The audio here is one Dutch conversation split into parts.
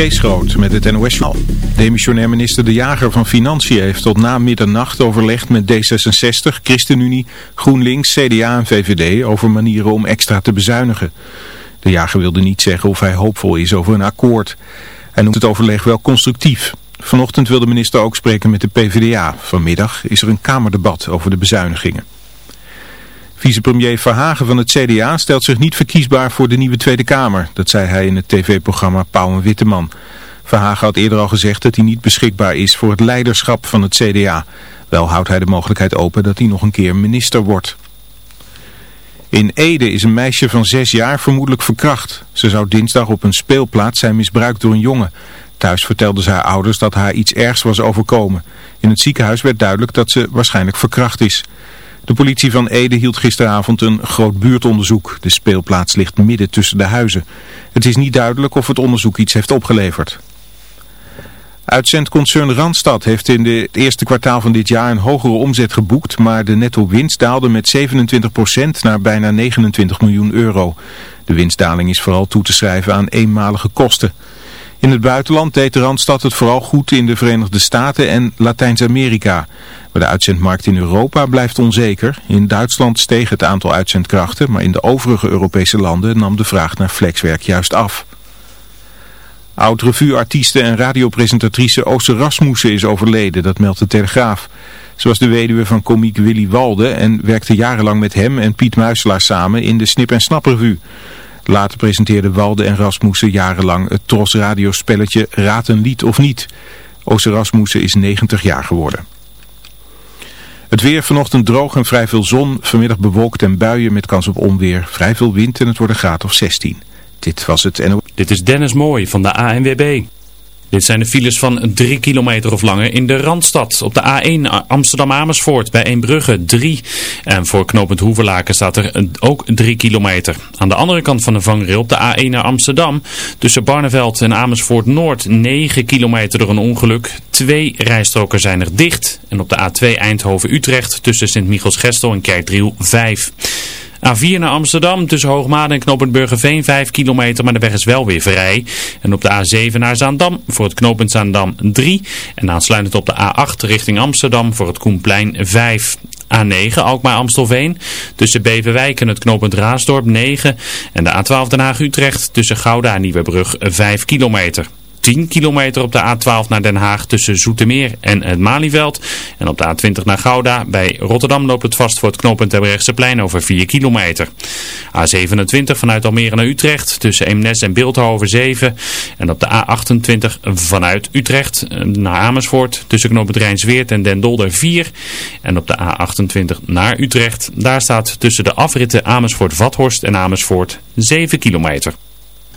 Kees Groot met het NOS Journal. Demissionair minister De Jager van Financiën heeft tot na middernacht overlegd met D66, ChristenUnie, GroenLinks, CDA en VVD over manieren om extra te bezuinigen. De Jager wilde niet zeggen of hij hoopvol is over een akkoord. Hij noemt het overleg wel constructief. Vanochtend wil de minister ook spreken met de PvdA. Vanmiddag is er een kamerdebat over de bezuinigingen. Vicepremier Verhagen van het CDA stelt zich niet verkiesbaar voor de nieuwe Tweede Kamer. Dat zei hij in het tv-programma Pauw en Witteman. Verhagen had eerder al gezegd dat hij niet beschikbaar is voor het leiderschap van het CDA. Wel houdt hij de mogelijkheid open dat hij nog een keer minister wordt. In Ede is een meisje van zes jaar vermoedelijk verkracht. Ze zou dinsdag op een speelplaats zijn misbruikt door een jongen. Thuis vertelde ze haar ouders dat haar iets ergs was overkomen. In het ziekenhuis werd duidelijk dat ze waarschijnlijk verkracht is. De politie van Ede hield gisteravond een groot buurtonderzoek. De speelplaats ligt midden tussen de huizen. Het is niet duidelijk of het onderzoek iets heeft opgeleverd. Uitzendconcern Randstad heeft in het eerste kwartaal van dit jaar een hogere omzet geboekt, maar de netto winst daalde met 27% naar bijna 29 miljoen euro. De winstdaling is vooral toe te schrijven aan eenmalige kosten. In het buitenland deed de Randstad het vooral goed in de Verenigde Staten en Latijns-Amerika. Maar de uitzendmarkt in Europa blijft onzeker. In Duitsland steeg het aantal uitzendkrachten, maar in de overige Europese landen nam de vraag naar flexwerk juist af. Oud-revueartieste en radiopresentatrice Ooster Rasmussen is overleden, dat meldt de Telegraaf. Ze was de weduwe van komiek Willy Walde en werkte jarenlang met hem en Piet Muiselaar samen in de Snip en Snap revue. Later presenteerden Walde en Rasmussen jarenlang het Tros radiospelletje Raad een lied of niet. Ooster Rasmussen is 90 jaar geworden. Het weer vanochtend droog en vrij veel zon. Vanmiddag bewolkt en buien met kans op onweer. Vrij veel wind en het wordt een graad of 16. Dit was het NO. Dit is Dennis Mooij van de ANWB. Dit zijn de files van 3 kilometer of langer in de Randstad. Op de A1 Amsterdam-Amersfoort bij Eembrugge 3. En voor knooppunt Hoeverlaken staat er ook 3 kilometer. Aan de andere kant van de vangrail op de A1 naar Amsterdam. Tussen Barneveld en Amersfoort Noord 9 kilometer door een ongeluk. Twee rijstroken zijn er dicht. En op de A2 Eindhoven-Utrecht tussen Sint-Michels-Gestel en Kerkdriel 5. A4 naar Amsterdam tussen Hoogmade en knooppunt Burgerveen 5 kilometer, maar de weg is wel weer vrij. En op de A7 naar Zaandam voor het knooppunt Zaandam 3. En aansluitend op de A8 richting Amsterdam voor het Koenplein 5. A9 Alkmaar-Amstelveen tussen Beverwijk en het knooppunt Raasdorp 9. En de A12 Den Haag-Utrecht tussen Gouda en Nieuwebrug 5 kilometer. 10 kilometer op de A12 naar Den Haag tussen Zoetermeer en het Malieveld. En op de A20 naar Gouda. Bij Rotterdam loopt het vast voor het knooppunt plein over 4 kilometer. A27 vanuit Almere naar Utrecht tussen Eemnes en Beeldhoven 7. En op de A28 vanuit Utrecht naar Amersfoort tussen knooppunt Rijnsweert en Den Dolder 4. En op de A28 naar Utrecht. Daar staat tussen de afritten Amersfoort-Vathorst en Amersfoort 7 kilometer.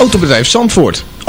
Autobedrijf Zandvoort.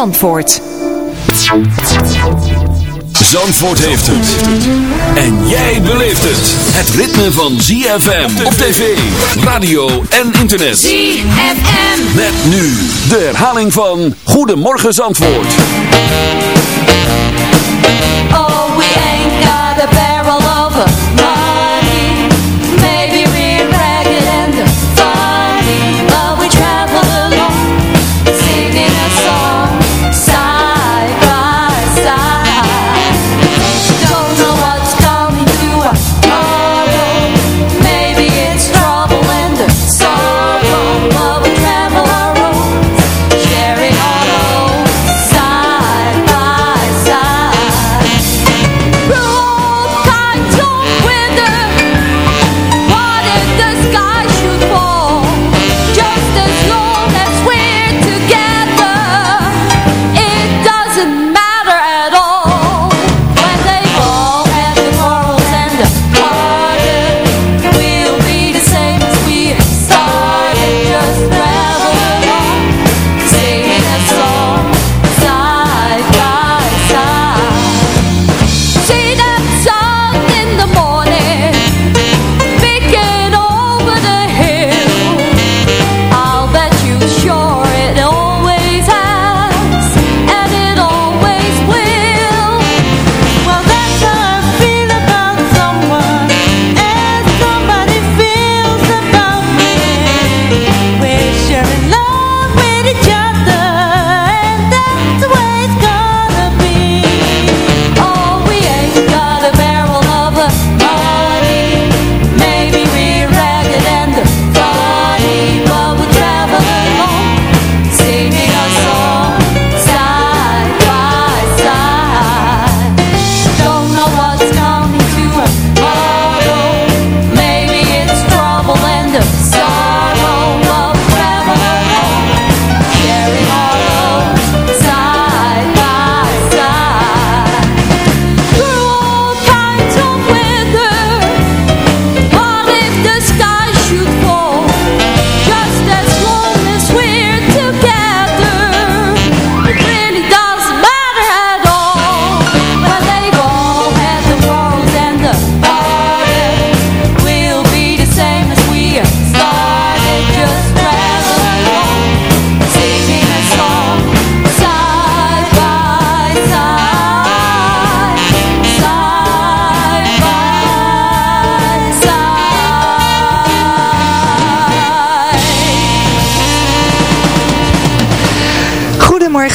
Zandvoort. Zandvoort heeft het. En jij beleeft het. Het ritme van ZFM op tv, radio en internet. ZFM. Met nu de herhaling van Goedemorgen Zandvoort. Oh, we ain't got a barrel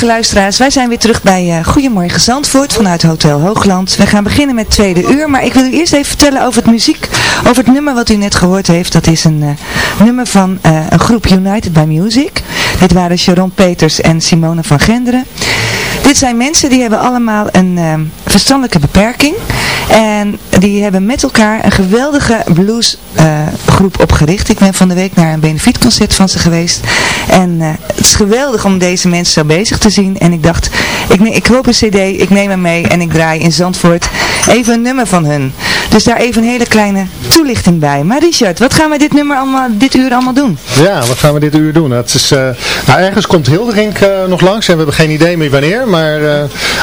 Luisteraars, wij zijn weer terug bij uh, Goedemorgen Zandvoort vanuit Hotel Hoogland. We gaan beginnen met het tweede uur, maar ik wil u eerst even vertellen over het muziek, over het nummer wat u net gehoord heeft. Dat is een uh, nummer van uh, een groep United by Music. Dit waren Sharon Peters en Simone van Genderen. Dit zijn mensen die hebben allemaal een verstandelijke beperking. En die hebben met elkaar een geweldige bluesgroep uh, opgericht. Ik ben van de week naar een benefietconcert van ze geweest. En uh, het is geweldig om deze mensen zo bezig te zien. En ik dacht, ik, neem, ik een cd, ik neem hem mee en ik draai in Zandvoort even een nummer van hun. Dus daar even een hele kleine toelichting bij. Maar Richard, wat gaan we dit nummer allemaal, dit uur allemaal doen? Ja, wat gaan we dit uur doen? Het is, uh, nou, ergens komt Hilderink uh, nog langs en we hebben geen idee meer wanneer. Maar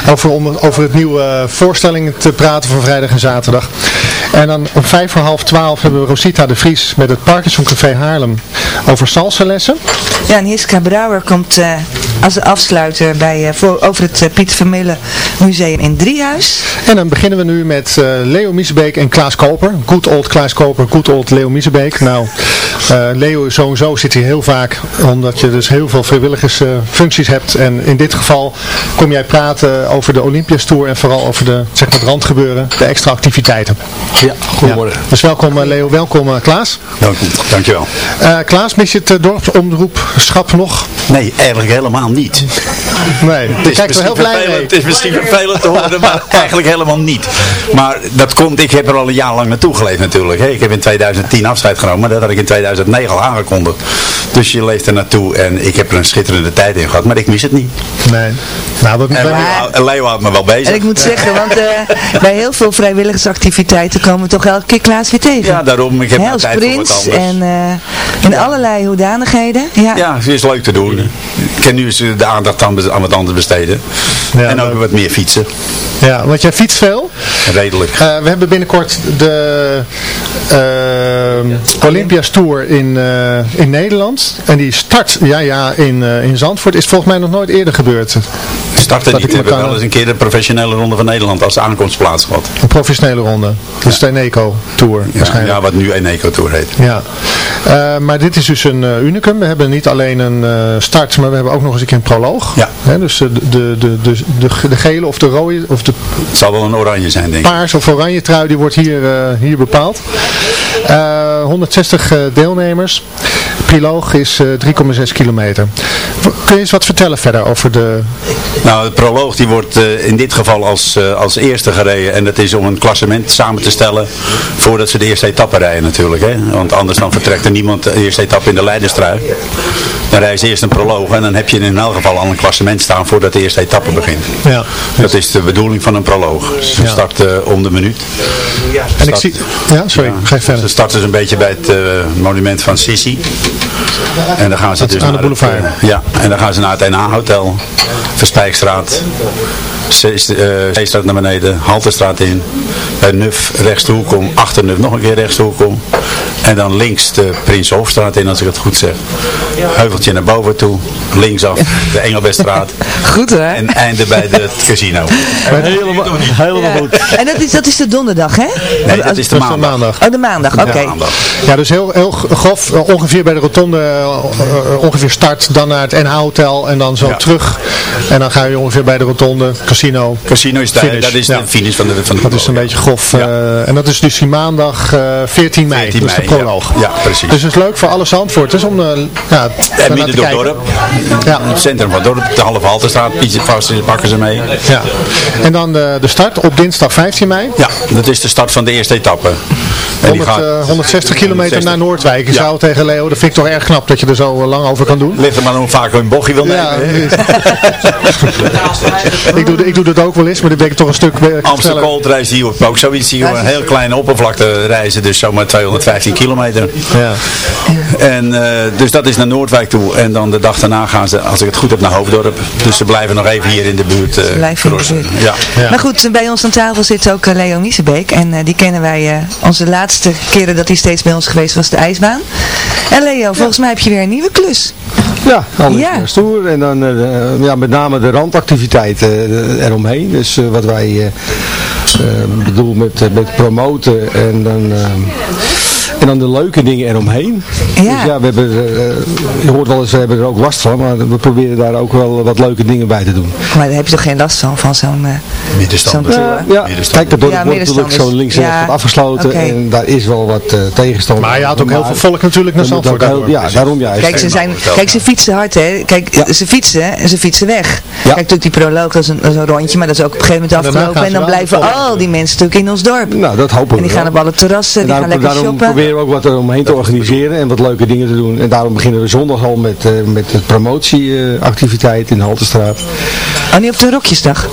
over, om over het nieuwe voorstelling te praten van vrijdag en zaterdag. En dan om vijf voor half twaalf hebben we Rosita de Vries met het Parkinson Café Haarlem over salsa lessen. Ja, en Brouwer komt uh, als afsluiter bij, uh, voor, over het uh, Pieter Vermeulen Museum in Driehuis. En dan beginnen we nu met Leo Miesebeek en Klaas Koper. Good old Klaas Koper, good old Leo Miesebeek. Nou, Leo sowieso zit hier heel vaak, omdat je dus heel veel vrijwilligersfuncties hebt. En in dit geval kom jij praten over de Olympias Tour en vooral over de zeg maar, het randgebeuren, de extra activiteiten. Ja, goedemorgen. Ja. Dus welkom Leo, welkom Klaas. Welkom, dankjewel. Uh, Klaas, mis je het uh, dorpsomroepschap nog? Nee, eigenlijk helemaal niet. Nee, het is, misschien heel blij mee. het is misschien vervelend te horen, maar eigenlijk helemaal niet. Maar dat komt, ik heb er al een jaar lang naartoe geleefd natuurlijk. Hè. Ik heb in 2010 afscheid genomen, maar dat had ik in 2009 al aangekondigd. Dus je leeft er naartoe en ik heb er een schitterende tijd in gehad, maar ik mis het niet. Nee. Nou, dat en Leo, Leo houdt me wel bezig. En ik moet zeggen, want uh, bij heel veel vrijwilligersactiviteiten komen we toch elke keer Klaas weer tegen. Ja, daarom. Ik heb Heel tijd voor wat anders. En uh, in ja. allerlei hoedanigheden. Ja. ja, het is leuk te doen. Ik kan nu eens de aandacht aan, aan wat anders besteden. Ja, en ook wat meer fietsen. Ja, want jij fietst veel? Redelijk. Uh, we hebben binnenkort de uh, Olympias Tour in, uh, in Nederland. En die start, ja ja, in, uh, in Zandvoort is volgens mij nog nooit eerder gebeurd. Starten niet. We hebben wel eens een keer de professionele ronde van Nederland als aankomstplaats gehad. Een professionele ronde. Dus de Eneco Tour ja, ja, wat nu Eneco Tour heet. Ja. Uh, maar dit is dus een unicum. We hebben niet alleen een start, maar we hebben ook nog eens een keer een proloog. Ja. Dus de, de, de, de, de, de gele of de rode, of de het zal wel een oranje zijn, denk ik. Paars of oranje trui, die wordt hier, hier bepaald. 160 deelnemers. Piloog is 3,6 kilometer. Kun je eens wat vertellen verder over de... Nou, de proloog die wordt in dit geval als, als eerste gereden. En dat is om een klassement samen te stellen voordat ze de eerste etappe rijden natuurlijk. Hè? Want anders dan vertrekt er niemand de eerste etappe in de Leidenstrui. Dan rijden ze eerst een proloog en dan heb je in elk geval al een klassement staan voordat de eerste etappe begint. Ja, dat is de bedoeling van een proloog. Ze ja. starten om de minuut. En ik zie... Ja, sorry, ja, ga je verder. Ze starten dus een beetje bij het uh, monument van Sissi. En dan gaan ze dus aan naar de boulevard. Het, uh, ja, en dan gaan ze naar het NA Hotel, Verspijkstraat, Zeestraat uh, naar beneden, Halterstraat in, bij Nuf rechts de hoek om, achter Nuf nog een keer rechts de hoek om. En dan links de Prins Hofstraat in, als ik het goed zeg. Heuveltje naar boven toe, linksaf de Engelbestraat. Goed hè? En einde bij het casino. Helemaal, helemaal ja. goed. En dat is, dat is de donderdag hè? Nee, dat is de maandag. Oh, de maandag, oké. Okay. Ja, dus heel, heel grof, ongeveer bij de rotonde, ongeveer start, dan naar het NH-hotel en dan zo ja. terug. En dan ga je ongeveer bij de rotonde, casino. Casino is daar, dat is de finish van de, van de Dat is een beetje grof. Uh, en dat is dus die maandag uh, 14 mei, 14 mei, dus de proloog. Ja, precies. Dus het is leuk voor alle Zandvoorters om ja, en midden door het dorp. Ja. In het centrum van het dorp, de halve haltestraat, Pietje vast, pakken ze mee. Ja. En dan de, de start op dinsdag 15 mei. Ja, dat is de start van de eerste etappe. En 100, die gaat, 160 kilometer 160. naar Noordwijk. Ja. zou tegen Leo, ik toch erg knap dat je er zo lang over kan doen. Ligt er maar hoe vaak een bochtje wil nemen. ik, doe, ik doe dat ook wel eens, maar dan ben ik toch een stuk Amsterdam Cold reis hier ook zoiets. Hier een heel kleine oppervlakte reizen, dus zomaar 215 kilometer. Ja. En uh, dus dat is naar Noordwijk toe. En dan de dag daarna gaan ze, als ik het goed heb, naar Hoofddorp. Dus ze blijven nog even hier in de buurt. Uh, blijven in de buurt. Ja. ja. Maar goed, bij ons aan tafel zit ook Leo Miesebeek. En uh, die kennen wij, onze laatste keren dat hij steeds bij ons geweest was, de ijsbaan. En Leo, volgens mij heb je weer een nieuwe klus. Ja, alles ja. stoer. En dan uh, ja, met name de randactiviteiten uh, eromheen. Dus uh, wat wij bedoelen met, met promoten. En dan En dan de leuke dingen eromheen. Ja. Dus ja, we hebben, eh, je hoort wel eens, we hebben er ook last van, maar we proberen daar ook wel wat leuke dingen bij te doen. Maar daar heb je toch geen last van, van zo'n... eh, Middenstanders. zo'n- Ja, kijk, dat Ja, wordt natuurlijk zo middenstanders. links en rechts Ja, wat afgesloten en daar is wel wat eh, tegenstand. Maar je had ook heel veel volk natuurlijk naar er Zandvoort. heel-. Ja, daarom juist. Kijk, ze, zijn, kijk, ze fietsen hard, hè. Kijk, ze fietsen en ze fietsen weg. Kijk, natuurlijk die proloog, dat is, een, dat is een rondje, maar dat is ook op een gegeven moment afgelopen. En dan blijven al die mensen natuurlijk in ons dorp. Nou, dat hopen we En die gaan op alle terrassen, En die gaan lekker shoppen. Proberen we ook wat eromheen te organiseren en wat leuke dingen te doen. En daarom beginnen we zondag al met, eh, met de promotieactiviteit in de Haltestraat. Oh, niet op de Rokjesdag?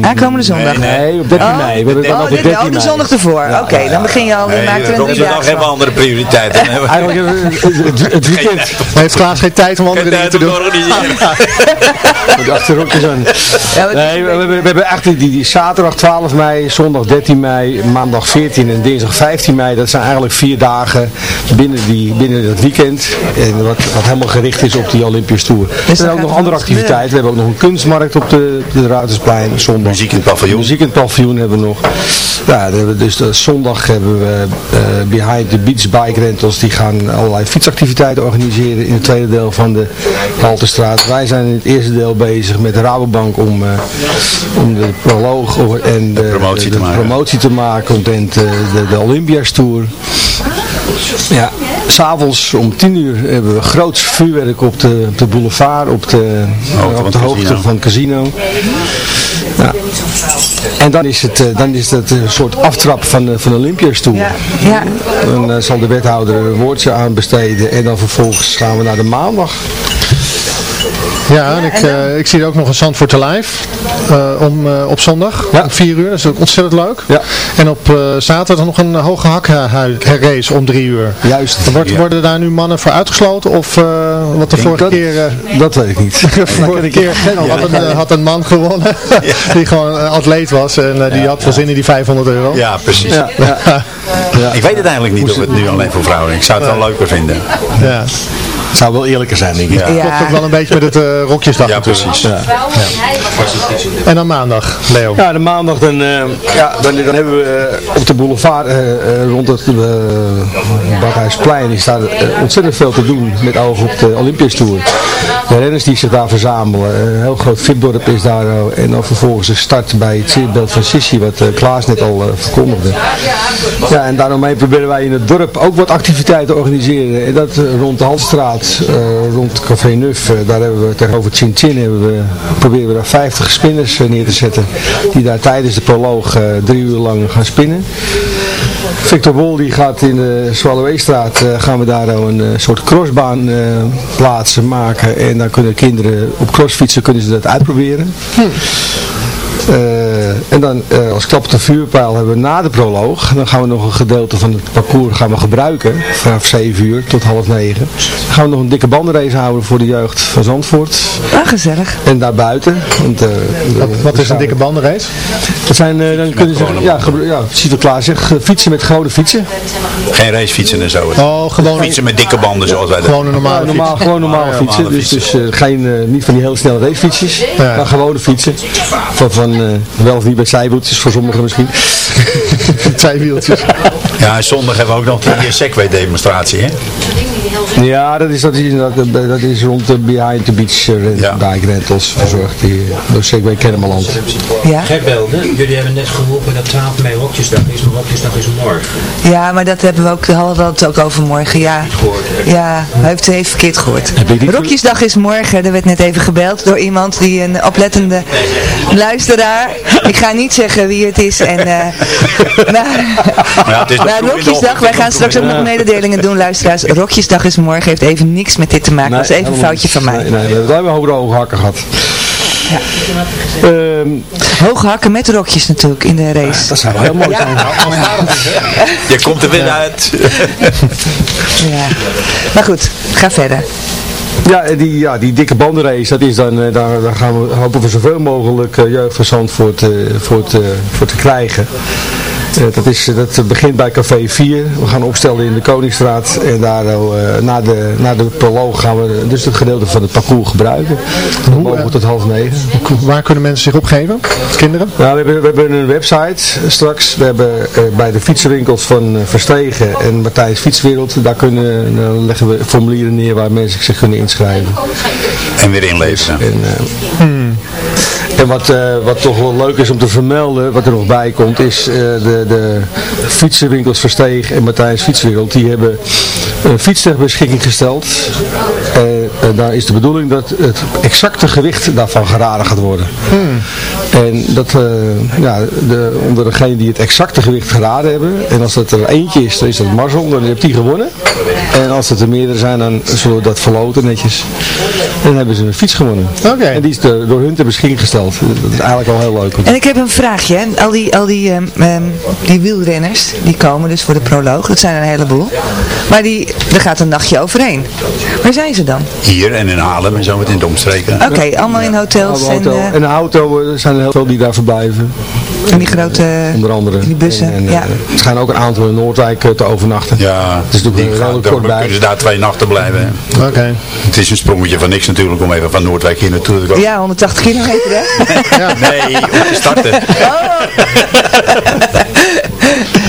Aankomende zondag? Nee, op 13 Oh, mei. We hebben oh, over dit- 13 oh, de mei. zondag ervoor. Oké, dan begin je al, je maakt er een driedaagse hebben van. andere prioriteiten. Eigenlijk hebben we het, het, het weekend Heeft Klaas geen tijd om andere dingen te doen? met de achterhoekjes aan. Ja, Nee, we, we, we hebben echt die, die zaterdag 12 mei, zondag 13 mei, maandag 14 en dinsdag 15 mei. Dat zijn eigenlijk vier dagen binnen, die, binnen dat weekend. En wat, wat helemaal gericht is op die Olympisch Tour. Er zijn ook nog er andere activiteiten. We hebben ook nog een kunstmarkt op de, de Ruitersplein zondag. Muziek in het paviljoen. Muziek in het paviljoen hebben we nog. Ja, dus de, zondag hebben we eh, Behind the Beach Bike Rentals. Die gaan allerlei fietsactiviteiten organiseren in het tweede deel van de Haltestraat. Wij zijn in het eerste deel bezig met de Rabobank om, eh, om de proloog en de, promotie de, te maken. promotie te maken eh, de, de Olympia's Tour. Ja, s'avonds om 10 uur hebben we groots vuurwerk op de, op de boulevard, op de, Hoogte van op de het hoogte casino. van het casino. Ja. En dan is het, eh, dan is het een soort aftrap van de, van de. Ja, ja. Dan eh, zal de wethouder een woordje aan besteden en dan vervolgens gaan we naar de maandag. Ja, en ik, eh, ik zie ook nog een Zandvoort Live eh, om, eh, op zondag, Ja. om 4 uur. Dat is ook ontzettend leuk. Ja. En op eh, zaterdag nog een hoge hakrace om 3 uur. Juist. Wordt, Worden daar nu mannen voor uitgesloten of eh, wat de vorige dat- keer... Dat weet ik niet. de vorige keer had een, had een man gewonnen die gewoon een atleet was en die had wel zin in die 500 euro. Ja, precies. Ja, ja. Ja. Ik weet het eigenlijk niet of het nu alleen voor vrouwen is. Ik zou het wel leuker vinden. Ja. Het zou wel eerlijker zijn, denk ik. Ja. Ja. Klopt ook wel een beetje met het eh, rokjesdag Ja, natuurlijk. precies. Ja. En dan maandag, Leo. Ja, de maandag dan, eh, ja, dan, dan hebben we eh, op de boulevard eh, eh, rond het uh, Badhuisplein is daar eh, ontzettend veel te doen met oog op de Olympisch Tour. De renners die zich daar verzamelen, eh, een heel groot fitdorp is daar eh, en dan vervolgens de start bij het zierbeeld van Sissi wat eh, Klaas net al eh, verkondigde. Ja, en daaromheen proberen wij in het dorp ook wat activiteiten te organiseren. En dat eh, rond de Halstraat, eh, rond Café Nuf, eh, daar hebben we tegenover Chin Chin hebben we, proberen we daar 50 spinners eh, neer te zetten. Die daar tijdens de proloog eh, drie uur lang gaan spinnen. Victor Wol die gaat in de Zwalloweestraat, eh, gaan we daar een soort crossbaan plaatsen maken. En dan kunnen kinderen op crossfietsen kunnen ze dat uitproberen. Eh, en dan eh, als klap op de vuurpijl hebben we na de proloog. Dan gaan we nog een gedeelte van het parcours gaan we gebruiken. Vanaf 7 uur tot half 9. Dan gaan we nog een dikke bandenrace houden voor de jeugd van Zandvoort. Ah, gezellig. En daarbuiten. Want, eh, Wat, is een dikke bandenrace? Dat zijn, eh, dan kunnen ze, ja, ja, Sinterklaas zegt, eh, fietsen met gewone fietsen. Geen racefietsen en zo. Oh, gewoon, Fietsen met dikke banden zoals wij dat gewoon een Ja, normale normaal, gewoon normale fietsen. Dus, dus geen, niet van die heel snelle racefietsjes, Ja. maar gewone fietsen. Van, van wel of niet met zijwieltjes voor sommigen misschien. Twee wieltjes. Ja, en zondag hebben we ook nog die eh, Segway Ja, dat is, dat is, dat, dat is rond de Behind the Beach eh, rent- Ja. bike rentals verzorgd die, door Segway Kennemerland. Ja. Jullie hebben net geroepen dat 12 mei Rokjesdag is, maar Rokjesdag is morgen. ja, maar dat hebben we ook, hadden we het ook over morgen. Ja, ja hij heeft het even verkeerd gehoord. Rokjesdag is morgen. Er werd net even gebeld door iemand die een oplettende luisteraar. Ik ga niet zeggen wie het is. En, eh maar, ja, het is maar Rokjesdag, wij gaan straks ook nog mededelingen doen, luisteraars. Rokjesdag is morgen, heeft even niks met dit te maken. dat is even een foutje van mij. Nee, nee, we hebben maar hoge hoge hakken gehad. Ehm, Hoge hakken met rokjes natuurlijk in de race. dat zou wel heel mooi Ja. zijn. Je komt er weer uit. Ja. Maar goed, ga verder. Ja, die, ja, die dikke bandenrace, dat is dan, eh, daar, daar gaan we, hopen we zoveel mogelijk eh, jeugd van Zandvoort eh, voor, te, voor te krijgen. Eh, dat, is, dat begint bij Café 4. We gaan opstellen in de Koningsstraat. En daar, eh, na, de, na de proloog gaan we dus het gedeelte van het parcours gebruiken. Van mogen tot half negen. Waar kunnen mensen zich opgeven? Kinderen? Ja, we, hebben, we hebben een website straks. We hebben eh, bij de fietsenwinkels van Verstegen en Matthijs Fietswereld. Daar kunnen, dan leggen we formulieren neer waar mensen zich kunnen inschrijven. En weer inlezen. En, Hmm. En wat, uh, wat toch wel leuk is om te vermelden, wat er nog bij komt, is uh, de, de fietsenwinkels Versteeg en Matthijs Fietswereld. Die hebben een fiets ter beschikking gesteld. Uh, daar is de bedoeling dat het exacte gewicht daarvan geraden gaat worden. Hmm. En dat, ja, de, onder degene die het exacte gewicht geraden hebben, en als dat er eentje is, dan is dat Marcel, dan heeft die gewonnen. En als het er meerdere zijn, dan zullen we dat verloten netjes. En dan hebben ze een fiets gewonnen. Okay. En die is de, door hun ter beschikking gesteld. Dat is eigenlijk wel heel leuk. En ik heb een vraagje. Hè. Al die, al die, um, um, die wielrenners, die komen dus voor de proloog. Dat zijn er een heleboel. Maar die, er gaat een nachtje overheen. Waar zijn ze dan? Hier en in Haarlem en zo met in de omstreken. Oké, okay, allemaal in hotels. En, hotel. uh, en de auto, er zijn er heel veel die daar verblijven. En die grote Onder andere. die bussen. En, en, ja. uh, er schijnen ook een aantal in Noordwijk uh, te overnachten. Ja, natuurlijk die heel kort bij. kunnen ze daar twee nachten blijven. Oké. Okay. Het is een sprongetje van niks natuurlijk om even van Noordwijk hier naartoe te komen. Ja, 180 kilometer hè? ja. Nee, om te starten.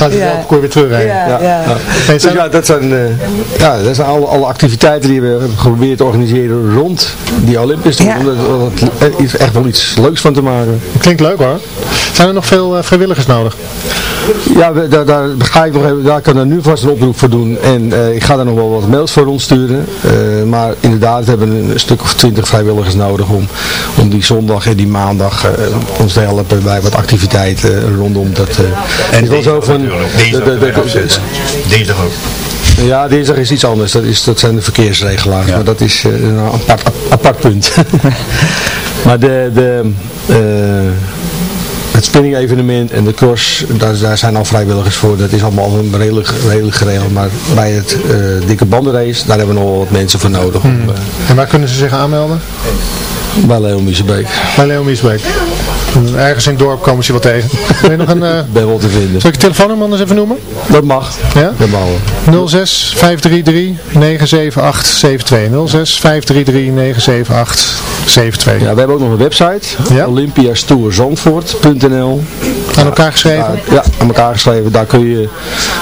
Gaat het ja. weer terug heen. Ja, ja. ja. Nee, dus ja, dat zijn, uh, ja, dat zijn alle, alle activiteiten die we hebben geprobeerd te organiseren rond die Olympisch. Ja. Om er is echt wel iets leuks van te maken. Klinkt leuk hoor. Zijn er nog veel uh, vrijwilligers nodig? Ja, we, daar, daar, ga ik nog even, daar kan er nu vast een oproep voor doen. En uh, ik ga daar nog wel wat mails voor rondsturen. Uh, maar inderdaad hebben we een stuk of twintig vrijwilligers nodig om, om die zondag en die maandag uh, ons te helpen bij wat activiteiten rondom dat. en is wel zo van. Dinsdag, de, de, de, dinsdag ook. Ja, dinsdag is iets anders. Dat, is, dat zijn de verkeersregelaars. Ja. Maar dat is een apart, apart punt. maar de... de het spinning evenement en de cross, daar, daar, zijn al vrijwilligers voor. Dat is allemaal redelijk, redelijk geregeld. Maar bij het uh, dikke bandenrace, daar hebben we nog wel wat mensen voor nodig. Hmm. Om, uh, en waar kunnen ze zich aanmelden? Bij Leo Miesbeek. Bij Leo Miesbeek. Ergens in het dorp komen ze wat tegen. Ben je nog een... Uh... ben wel te vinden. Zal ik je telefoonnummer anders even noemen? Dat mag. Ja? Dat mag 06 533 978 72. 06 533 978 72. Ja, we hebben ook nog een website. Ja? olympiastourzandvoort.nl Aan elkaar geschreven? Daar, ja, aan elkaar geschreven. Daar kun je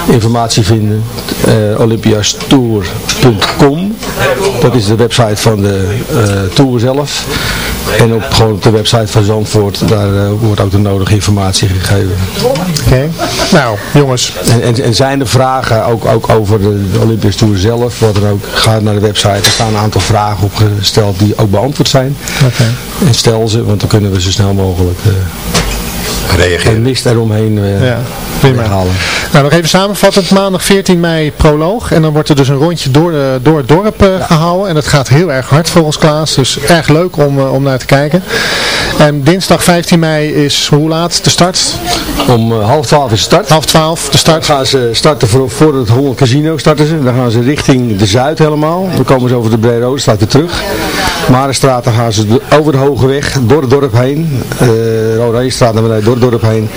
informatie vinden. Uh, olympiastour.com Dat is de website van de uh, Tour zelf. En op, gewoon op de website van Zandvoort, daar uh, wordt ook de nodige informatie gegeven. Oké, okay. nou jongens. En, en, en, zijn er vragen ook, ook over de Olympische Tour zelf, wat er ook, ga naar de website, er staan een aantal vragen opgesteld die ook beantwoord zijn. Okay. En stel ze, want dan kunnen we zo snel mogelijk uh, reageren. Een list eromheen uh, ja, prima. halen. Nou, nog even samenvattend. Maandag 14 mei proloog. En dan wordt er dus een rondje door, de, door het dorp uh, ja. gehouden. En dat gaat heel erg hard volgens Klaas. Dus erg leuk om, uh, om naar te kijken. En dinsdag 15 mei is hoe laat de start? Om uh, half twaalf is de start. Half twaalf de start. Dan gaan ze starten voor, voor het Holland Casino starten ze. Dan gaan ze richting de Zuid helemaal. Dan komen ze over de Brede staat weer terug. Marenstraat dan gaan ze over de Hoge Weg, door het dorp heen. Uh, Rode naar beneden, door dorp heen.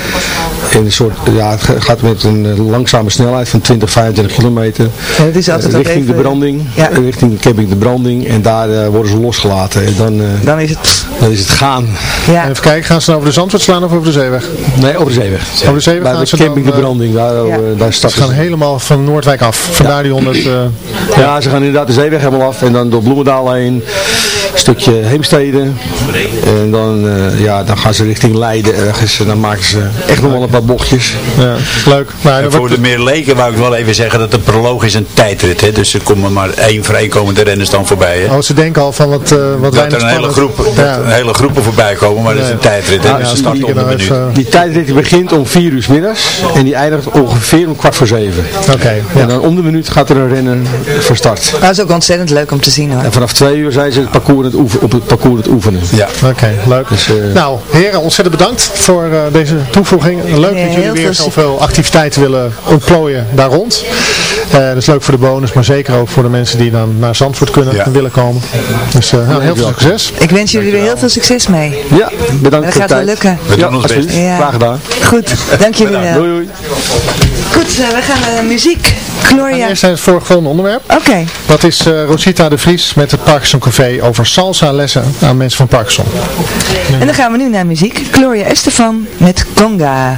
In een soort, ja, het gaat met een langzame snelheid van 20, 25 kilometer. Ja, het is altijd richting even, de branding. Ja. Richting de camping de branding. En daar uh, worden ze losgelaten. En dan, dan is het... Dan is het gaan. Ja. Even kijken, gaan ze dan over de Zandvoort slaan of over de zeeweg? Nee, over de zeeweg. Over de zeeweg Bij gaan de ze camping dan, de branding. Daar, ja. daar starten ze. gaan helemaal van Noordwijk af. Vandaar die 100... ja. ja, ze gaan inderdaad de zeeweg helemaal af. En dan door Bloemendaal heen. Een stukje Heemstede. En dan, uh, ja, dan gaan ze richting Leiden ergens. En dan maken ze echt nog wel een paar bochtjes. Ja, leuk. Maar voor de meer leken wou ik wel even zeggen dat de proloog is een tijdrit. Hè? Dus er komen maar één voor één komen de renners dan voorbij. Hè? Oh, ze denken al van wat, uh, wat dat er een hele, groep, ja. een hele groepen voorbij komen, maar dat is een tijdrit. Hè? Ja, dus minuut. Even... Die tijdrit begint om 4 uur middags en die eindigt ongeveer om kwart voor zeven. Oké. Okay, ja. En dan om de minuut gaat er een renner van start. Dat is ook ontzettend leuk om te zien hoor. En vanaf twee uur zijn ze het parcours het oefen, op het parcours het oefenen. Ja. Oké, leuk. Dus, eh, Nou, heren, ontzettend bedankt voor eh, deze toevoeging. Leuk Ja, dat jullie heel weer veel zoveel activiteiten willen ontplooien daar rond. Eh, dat is leuk voor de bonus, maar zeker ook voor de mensen die dan naar Zandvoort kunnen Ja. en willen komen. Dus eh, nou, heel veel succes. Ik wens jullie weer heel veel succes mee. ja, bedankt Dat voor gaat de wel tijd. lukken. We doen ons best. Graag gedaan. Goed, dank jullie wel. Doei doei. Goed, eh, we gaan naar de muziek. En Gloria. eerst het volgende onderwerp. Oké, Dat is eh, Rosita de Vries met het Parkinson Café over salsa lessen aan mensen van Parkinson. en dan gaan we nu naar muziek. Gloria Estefan met Conga.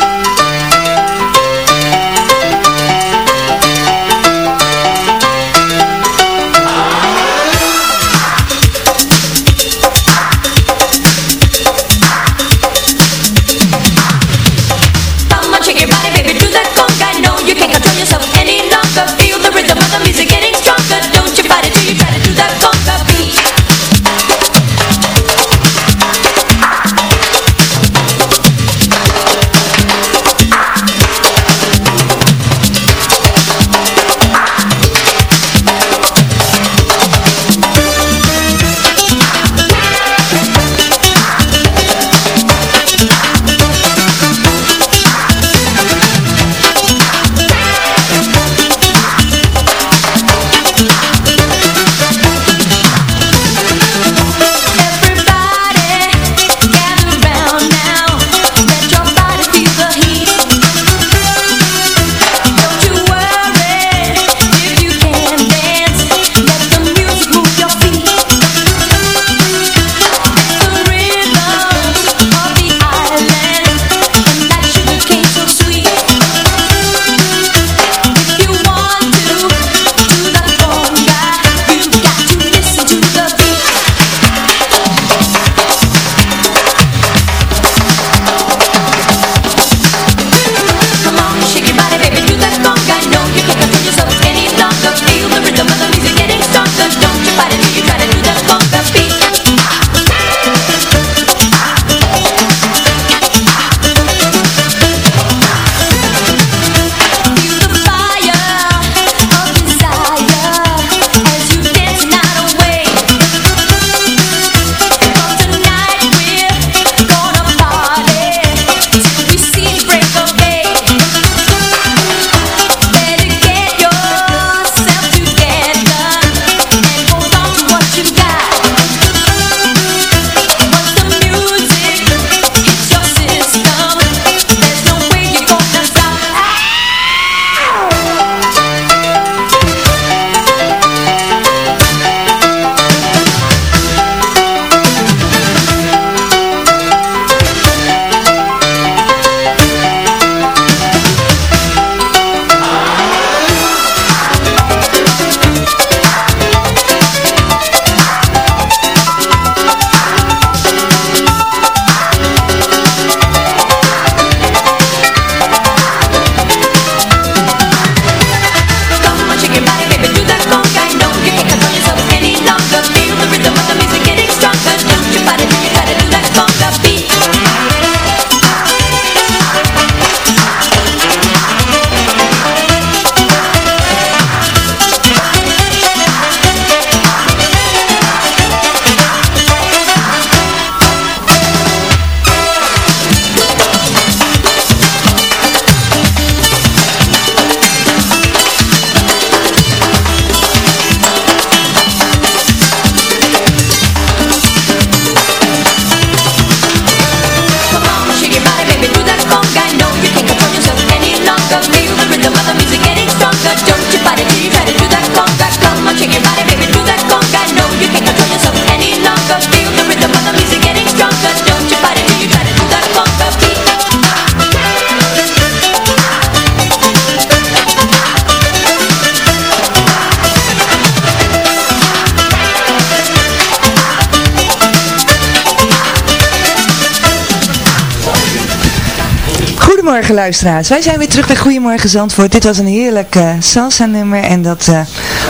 Luisteraars. Wij zijn weer terug bij Goedemorgen Zandvoort. Dit was een heerlijk eh, salsa nummer en dat eh,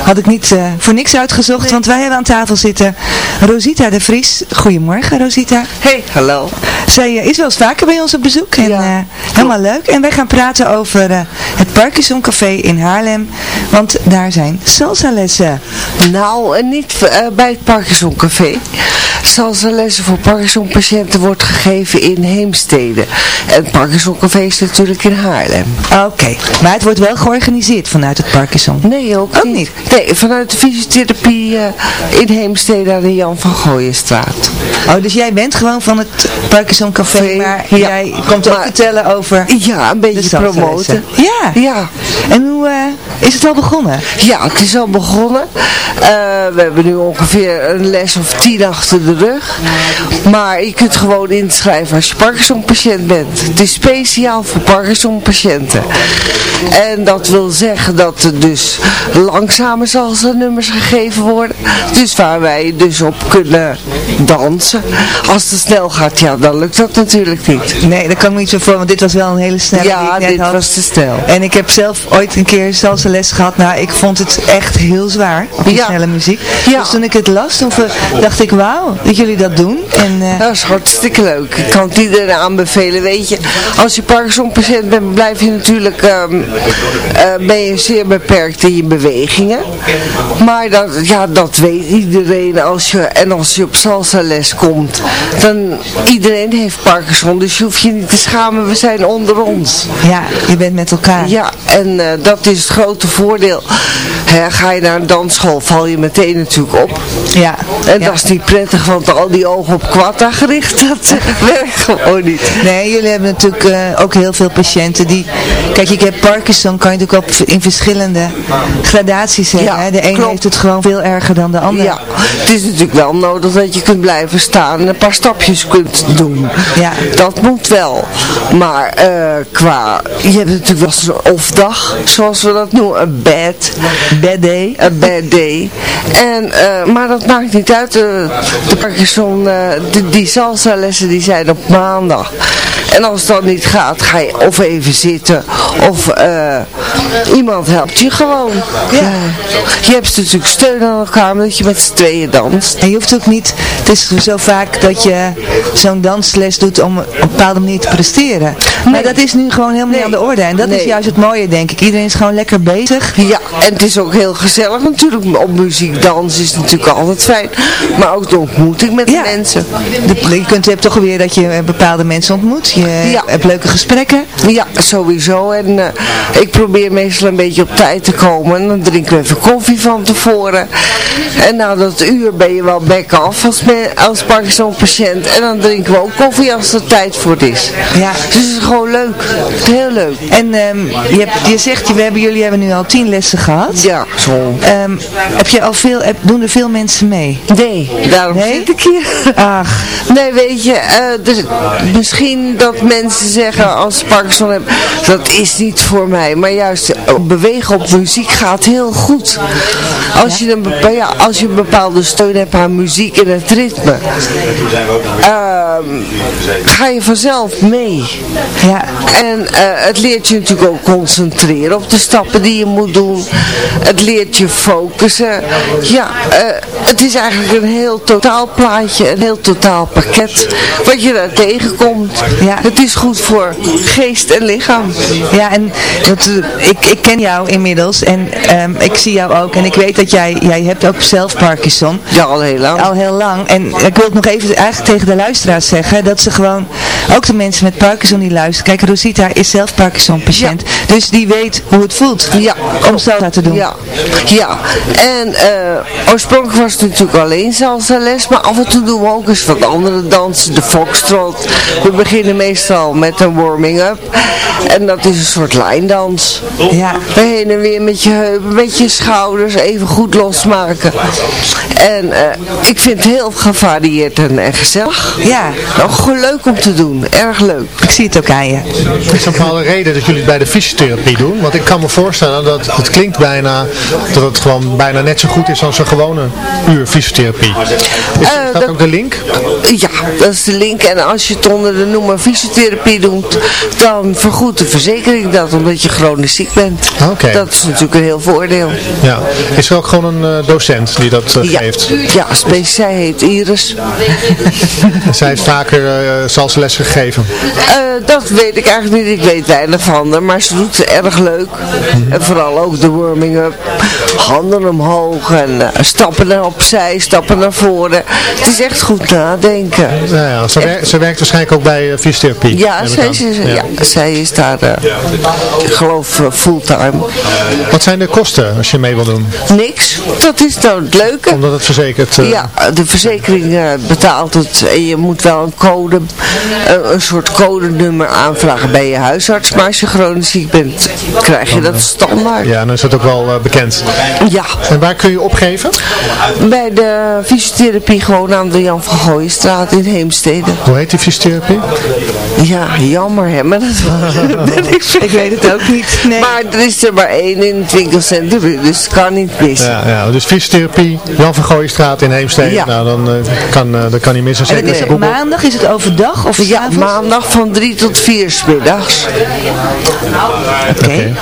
had ik niet eh, voor niks uitgezocht. Want wij hebben aan tafel zitten Rosita de Vries. Goedemorgen Rosita. Hey, hallo. Zij is wel eens vaker bij ons op bezoek en helemaal leuk. En wij gaan praten over het Parkinson Café in Haarlem. Want daar zijn salsa lessen. Nou, niet bij het Parkinson Café. Salsa lessen voor Parkinson patiënten wordt gegeven in Heemstede. En het Parkinson Café is natuurlijk in Haarlem. Oké, maar het wordt wel georganiseerd vanuit het Parkinson? Nee, ook, niet. Nee, vanuit de fysiotherapie uh, in Heemstede aan de Jan van Gooienstraat. Oh, dus jij bent gewoon van het Parkinson Café, maar jij komt ook vertellen over Ja, een beetje promoten. Ja. ja. En hoe uh, is het al begonnen? Ja, het is al begonnen. Uh, we hebben nu ongeveer een les of tien achter de rug. Maar je kunt gewoon inschrijven als je Parkinson patiënt bent. Het is speciaal voor Parkinson patiënten. En dat wil zeggen dat er dus langzamer salsa nummers gegeven worden. Dus waar wij dus op kunnen dansen. Als het snel gaat, ja, dan lukt dat natuurlijk niet. Nee, dat kan ik me niet zo voor, want dit was wel een hele snelle Ja, dit had. was te snel. En ik heb zelf ooit een keer salsa les gehad. Nou, ik vond het echt heel zwaar, op die snelle muziek. Ja. Dus toen ik het las, dacht ik, wauw, dat jullie dat doen. En, uh... Dat is hartstikke leuk. Ik kan het iedereen aanbevelen. Weet je, als je Bent, blijf je natuurlijk um, uh, ben je zeer beperkt in je bewegingen. Maar dat, ja, dat weet iedereen. Als je, en als je op salsa les komt, dan iedereen heeft Parkinson. Dus je hoeft je niet te schamen. We zijn onder ons. Ja, je bent met elkaar. Ja, en uh, dat is het grote voordeel. He, ga je naar een dansschool, val je meteen natuurlijk op. Ja. En ja. dat is niet prettig, want al die ogen op kwata gericht, dat werkt gewoon niet. Nee, jullie hebben natuurlijk uh, ook heel veel patiënten die... Kijk, ik heb Parkinson, kan je natuurlijk ook in verschillende gradaties hebben. Ja, hè? De een klopt. heeft het gewoon veel erger dan de ander. Ja, het is natuurlijk wel nodig dat je kunt blijven staan en een paar stapjes kunt doen. Ja. Dat moet wel. Maar uh, qua, je hebt natuurlijk wel een off-dag, zoals we dat noemen, een bad, bad day. Een bad day. En, uh, maar dat maakt niet uit. De, de Parkinson, de, die salsa lessen die zijn op maandag. En als het dan niet gaat, ga je of even zitten of uh, iemand helpt je gewoon. Ja. je hebt natuurlijk steun aan elkaar omdat je met z'n tweeën danst. En je hoeft ook niet, het is zo vaak dat je zo'n dansles doet om op een bepaalde manier te presteren. Nee. Maar dat is nu gewoon helemaal nee. niet aan de orde. En dat nee. is juist het mooie denk ik. Iedereen is gewoon lekker bezig. Ja, en het is ook heel gezellig natuurlijk. Op muziek dansen is natuurlijk altijd fijn. Maar ook de ontmoeting met ja. de mensen. De, je, kunt, je hebt toch weer dat je bepaalde mensen ontmoet. Je ja. hebt leuke gesprekken. Ja, sowieso. En uh, ik probeer meestal een beetje op tijd te komen. En dan drinken we even koffie van tevoren. En na dat uur ben je wel back af als, als Parkinson patiënt. En dan drinken we ook koffie als er tijd voor het is. Ja. Dus het is gewoon leuk. Heel leuk. En um, je, hebt, je zegt, we hebben, jullie hebben nu al tien lessen gehad. Ja, zo. Um, heb je al veel, heb, doen er veel mensen mee? Nee, daarom nee? zit ik hier. Ach. Nee, weet je, uh, dus misschien dat mensen zeggen als Parkinson hebben, dat is niet voor mij. Maar juist bewegen op muziek gaat heel goed. Als, je, een, ja, als je een bepaalde steun hebt aan muziek en het ritme, uh, ga je vanzelf mee. Ja. En uh, het leert je natuurlijk ook concentreren op de stappen die je moet doen. Het leert je focussen. Ja, uh, het is eigenlijk een heel totaal plaatje, een heel totaal pakket wat je daar tegenkomt. Ja. Het is goed voor geest en lichaam. Ja, en dat, ik, ik ken jou inmiddels en um, ik zie jou ook en ik weet dat jij, jij hebt ook zelf Parkinson. Ja, al heel lang. Al heel lang. En ik wil het nog even eigenlijk tegen de luisteraars zeggen, dat ze gewoon, ook de mensen met Parkinson die luisteren, kijk Rosita is zelf Parkinson patiënt, ja. dus die weet hoe het voelt ja. om salsa te doen. Ja, ja. en uh, oorspronkelijk was het natuurlijk alleen salsa les, maar af en toe doen we ook eens wat andere dansen, de foxtrot. We beginnen meestal met een warming-up en dat is een soort lijndans. Ja. We heen en weer met je heupen, met je schouders, even goed losmaken. En uh, ik vind het heel gevarieerd en, en gezellig. Ja, Nou, leuk om te doen. Erg leuk. Ik zie het ook aan je. Is er een bepaalde reden dat jullie het bij de fysiotherapie doen? Want ik kan me voorstellen dat het klinkt bijna, dat het gewoon bijna net zo goed is als een gewone uur fysiotherapie. Is Eh, dat dat- ook de link? Ja, dat is de link. En als je het onder de noemer fysiotherapie doet, dan vergoedt de verzekering dat, omdat je chronisch ziek bent. Oké. Dat is natuurlijk een heel voordeel. Ja. Is er ook gewoon een eh, docent die dat eh, Ja, geeft? ja zij heet Iris. Zij heeft vaker uh, salsales gegeven. Eh, dat weet ik eigenlijk niet. Ik weet weinig van haar. Maar ze doet het erg leuk. En vooral ook de warming-up. Handen omhoog en eh, stappen naar opzij, stappen naar voren. Het is echt goed nadenken. Ja, ja. Ze, wer- ze werkt waarschijnlijk ook bij eh, fysiotherapie. Ja, zij is, ja. zij is daar, eh, ik geloof, eh, fulltime. Wat zijn de kosten als je mee wil doen? Niks. Dat is nou het leuke. Omdat het verzekerd... eh, Ja, de verzekering eh, betaalt het. En je moet wel een code, eh, een soort codenummer aanvragen bij je huisarts. Maar als je chronisch ziek bent, krijg je dat standaard. Ja, dan is dat ook wel eh, bekend. Ja. En waar kun je opgeven? Bij de fysiotherapie gewoon aan de Jan van Gooienstraat in Heemstede. Hoe heet die fysiotherapie? Ja, jammer hè, maar dat ik Ik weet het ook niet. Nee. Maar er is er maar één in het winkelcentrum, dus het kan niet missen. Ja, ja, dus fysiotherapie, Jan van Gooienstraat in Heemstede. Ja. Nou, dan, eh, kan, eh, dat kan niet missen. En Zeker het maandag, is het overdag of Ja, maandag van drie tot vier middags. Oké.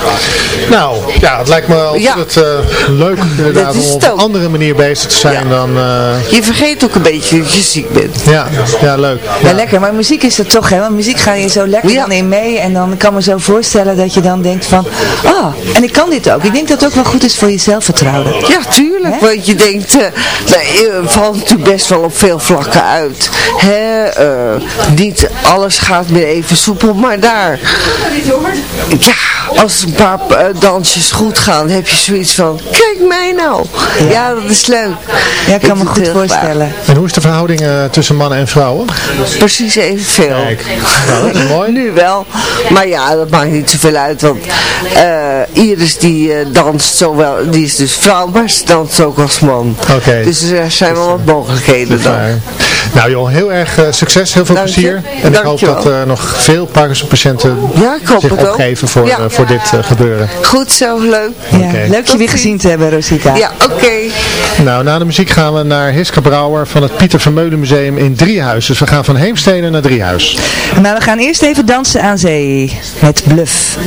Nou, ja, het lijkt me altijd eh, leuk inderdaad om op een andere manier bezig te zijn Ja. dan... eh, Je vergeet ook een beetje dat je ziek bent. ja, ja, leuk. Ja, lekker. Maar muziek is het toch, hè? Want muziek ga je zo lekker Ja. dan in mee. En dan kan me zo voorstellen dat je dan denkt van, ah, en ik kan dit ook. Ik denk dat het ook wel goed is voor je zelfvertrouwen. Ja, tuurlijk. Want je denkt, eh, nou, je valt natuurlijk best wel op veel vlakken uit. Hè? Eh, niet alles gaat meer even soepel, maar daar... Ja, als een paar eh, dansjes goed gaan, heb je zoiets van, kijk mij nou. Ja, dat is leuk. Ja, ik kan me goed voorstellen. En hoe is de verhouding eh, tussen mannen en vrouwen? Precies evenveel. Kijk, nou, dat is mooi. Nu wel, maar ja, dat maakt niet zoveel uit, want eh, Iris die eh, danst zowel, die is dus vrouw, maar ze danst ook als man. Oké. Dus er zijn wel wat mogelijkheden dan. Nou joh, heel erg eh, succes, heel veel Dank je. plezier. En ik hoop dat er nog veel Parkinson-patiënten Ja, zich opgeven voor, Ja. eh, voor dit gebeuren. Goed zo, leuk. Leuk je weer gezien te hebben, Rosita. Ja, oké. Nou, na de muziek gaan we naar Hiska Brouwer van het Pieter Vermeulen Museum in Driehuis. Dus we gaan van Heemstede naar Driehuis. Maar we gaan eerst even dansen aan zee. Met Bluff.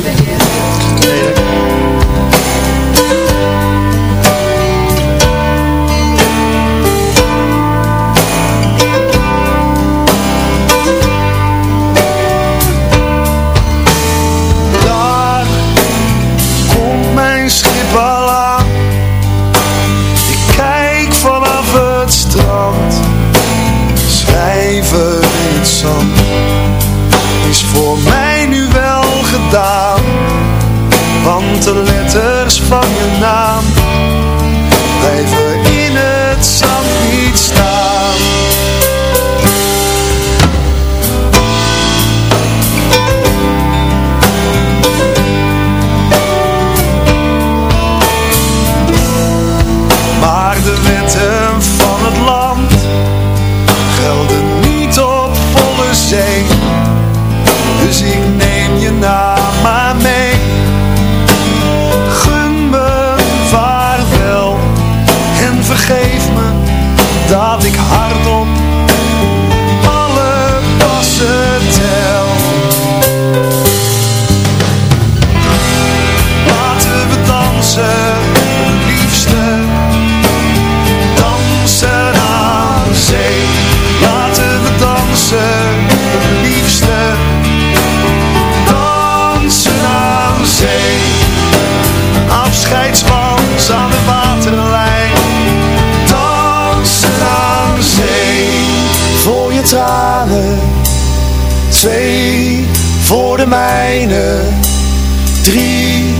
Drie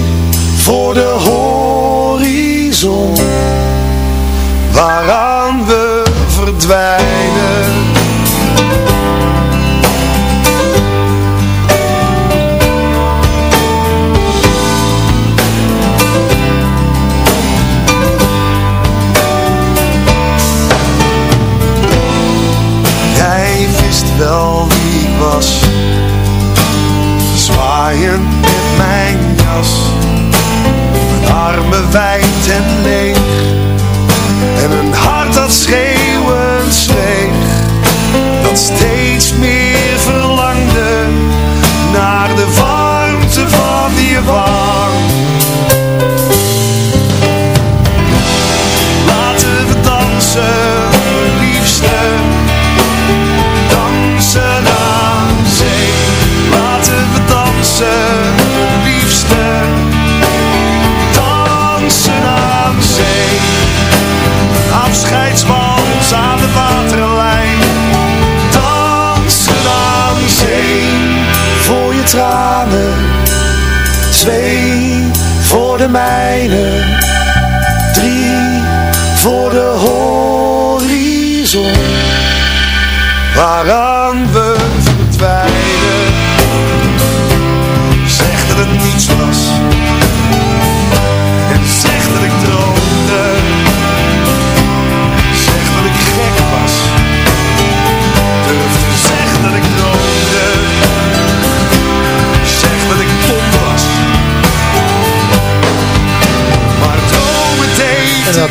voor de horizon waaraan we verdwijnen.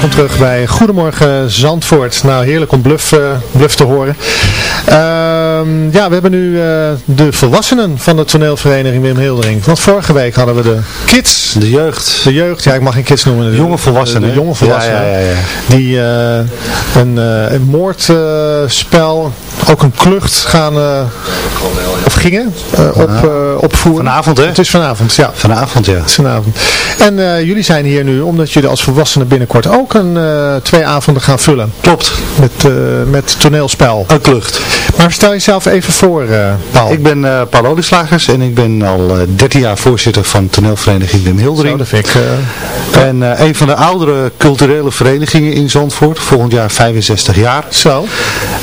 Welkom terug bij Goedemorgen Zandvoort. Nou, heerlijk om Bluff, eh, bluff te horen. Ehm, ja, we hebben nu eh, de volwassenen van de toneelvereniging Wim Hildering. Want vorige week hadden we de kids. De jeugd. De jeugd, ja ik mag geen kids noemen. De Jonge volwassenen. De, jonge volwassenen. Ja, ja, ja. Die eh, een, eh, een moordspel, ook een klucht gaan, of gingen, op, opvoeren. Vanavond, hè? Het is vanavond, ja. Vanavond, ja. Het is vanavond. En jullie zijn hier nu omdat jullie als volwassenen binnenkort ook een, twee avonden gaan vullen. Klopt. Met, met toneelspel. Een klucht. Maar stel jezelf even voor, eh, Paul. Ik ben eh, Paul Olieslagers en ik ben al eh, 13 jaar voorzitter van toneelvereniging Wim Hildering. Zo, ik... eh, En eh, een van de oudere culturele verenigingen in Zandvoort. Volgend jaar 65 jaar. Zo.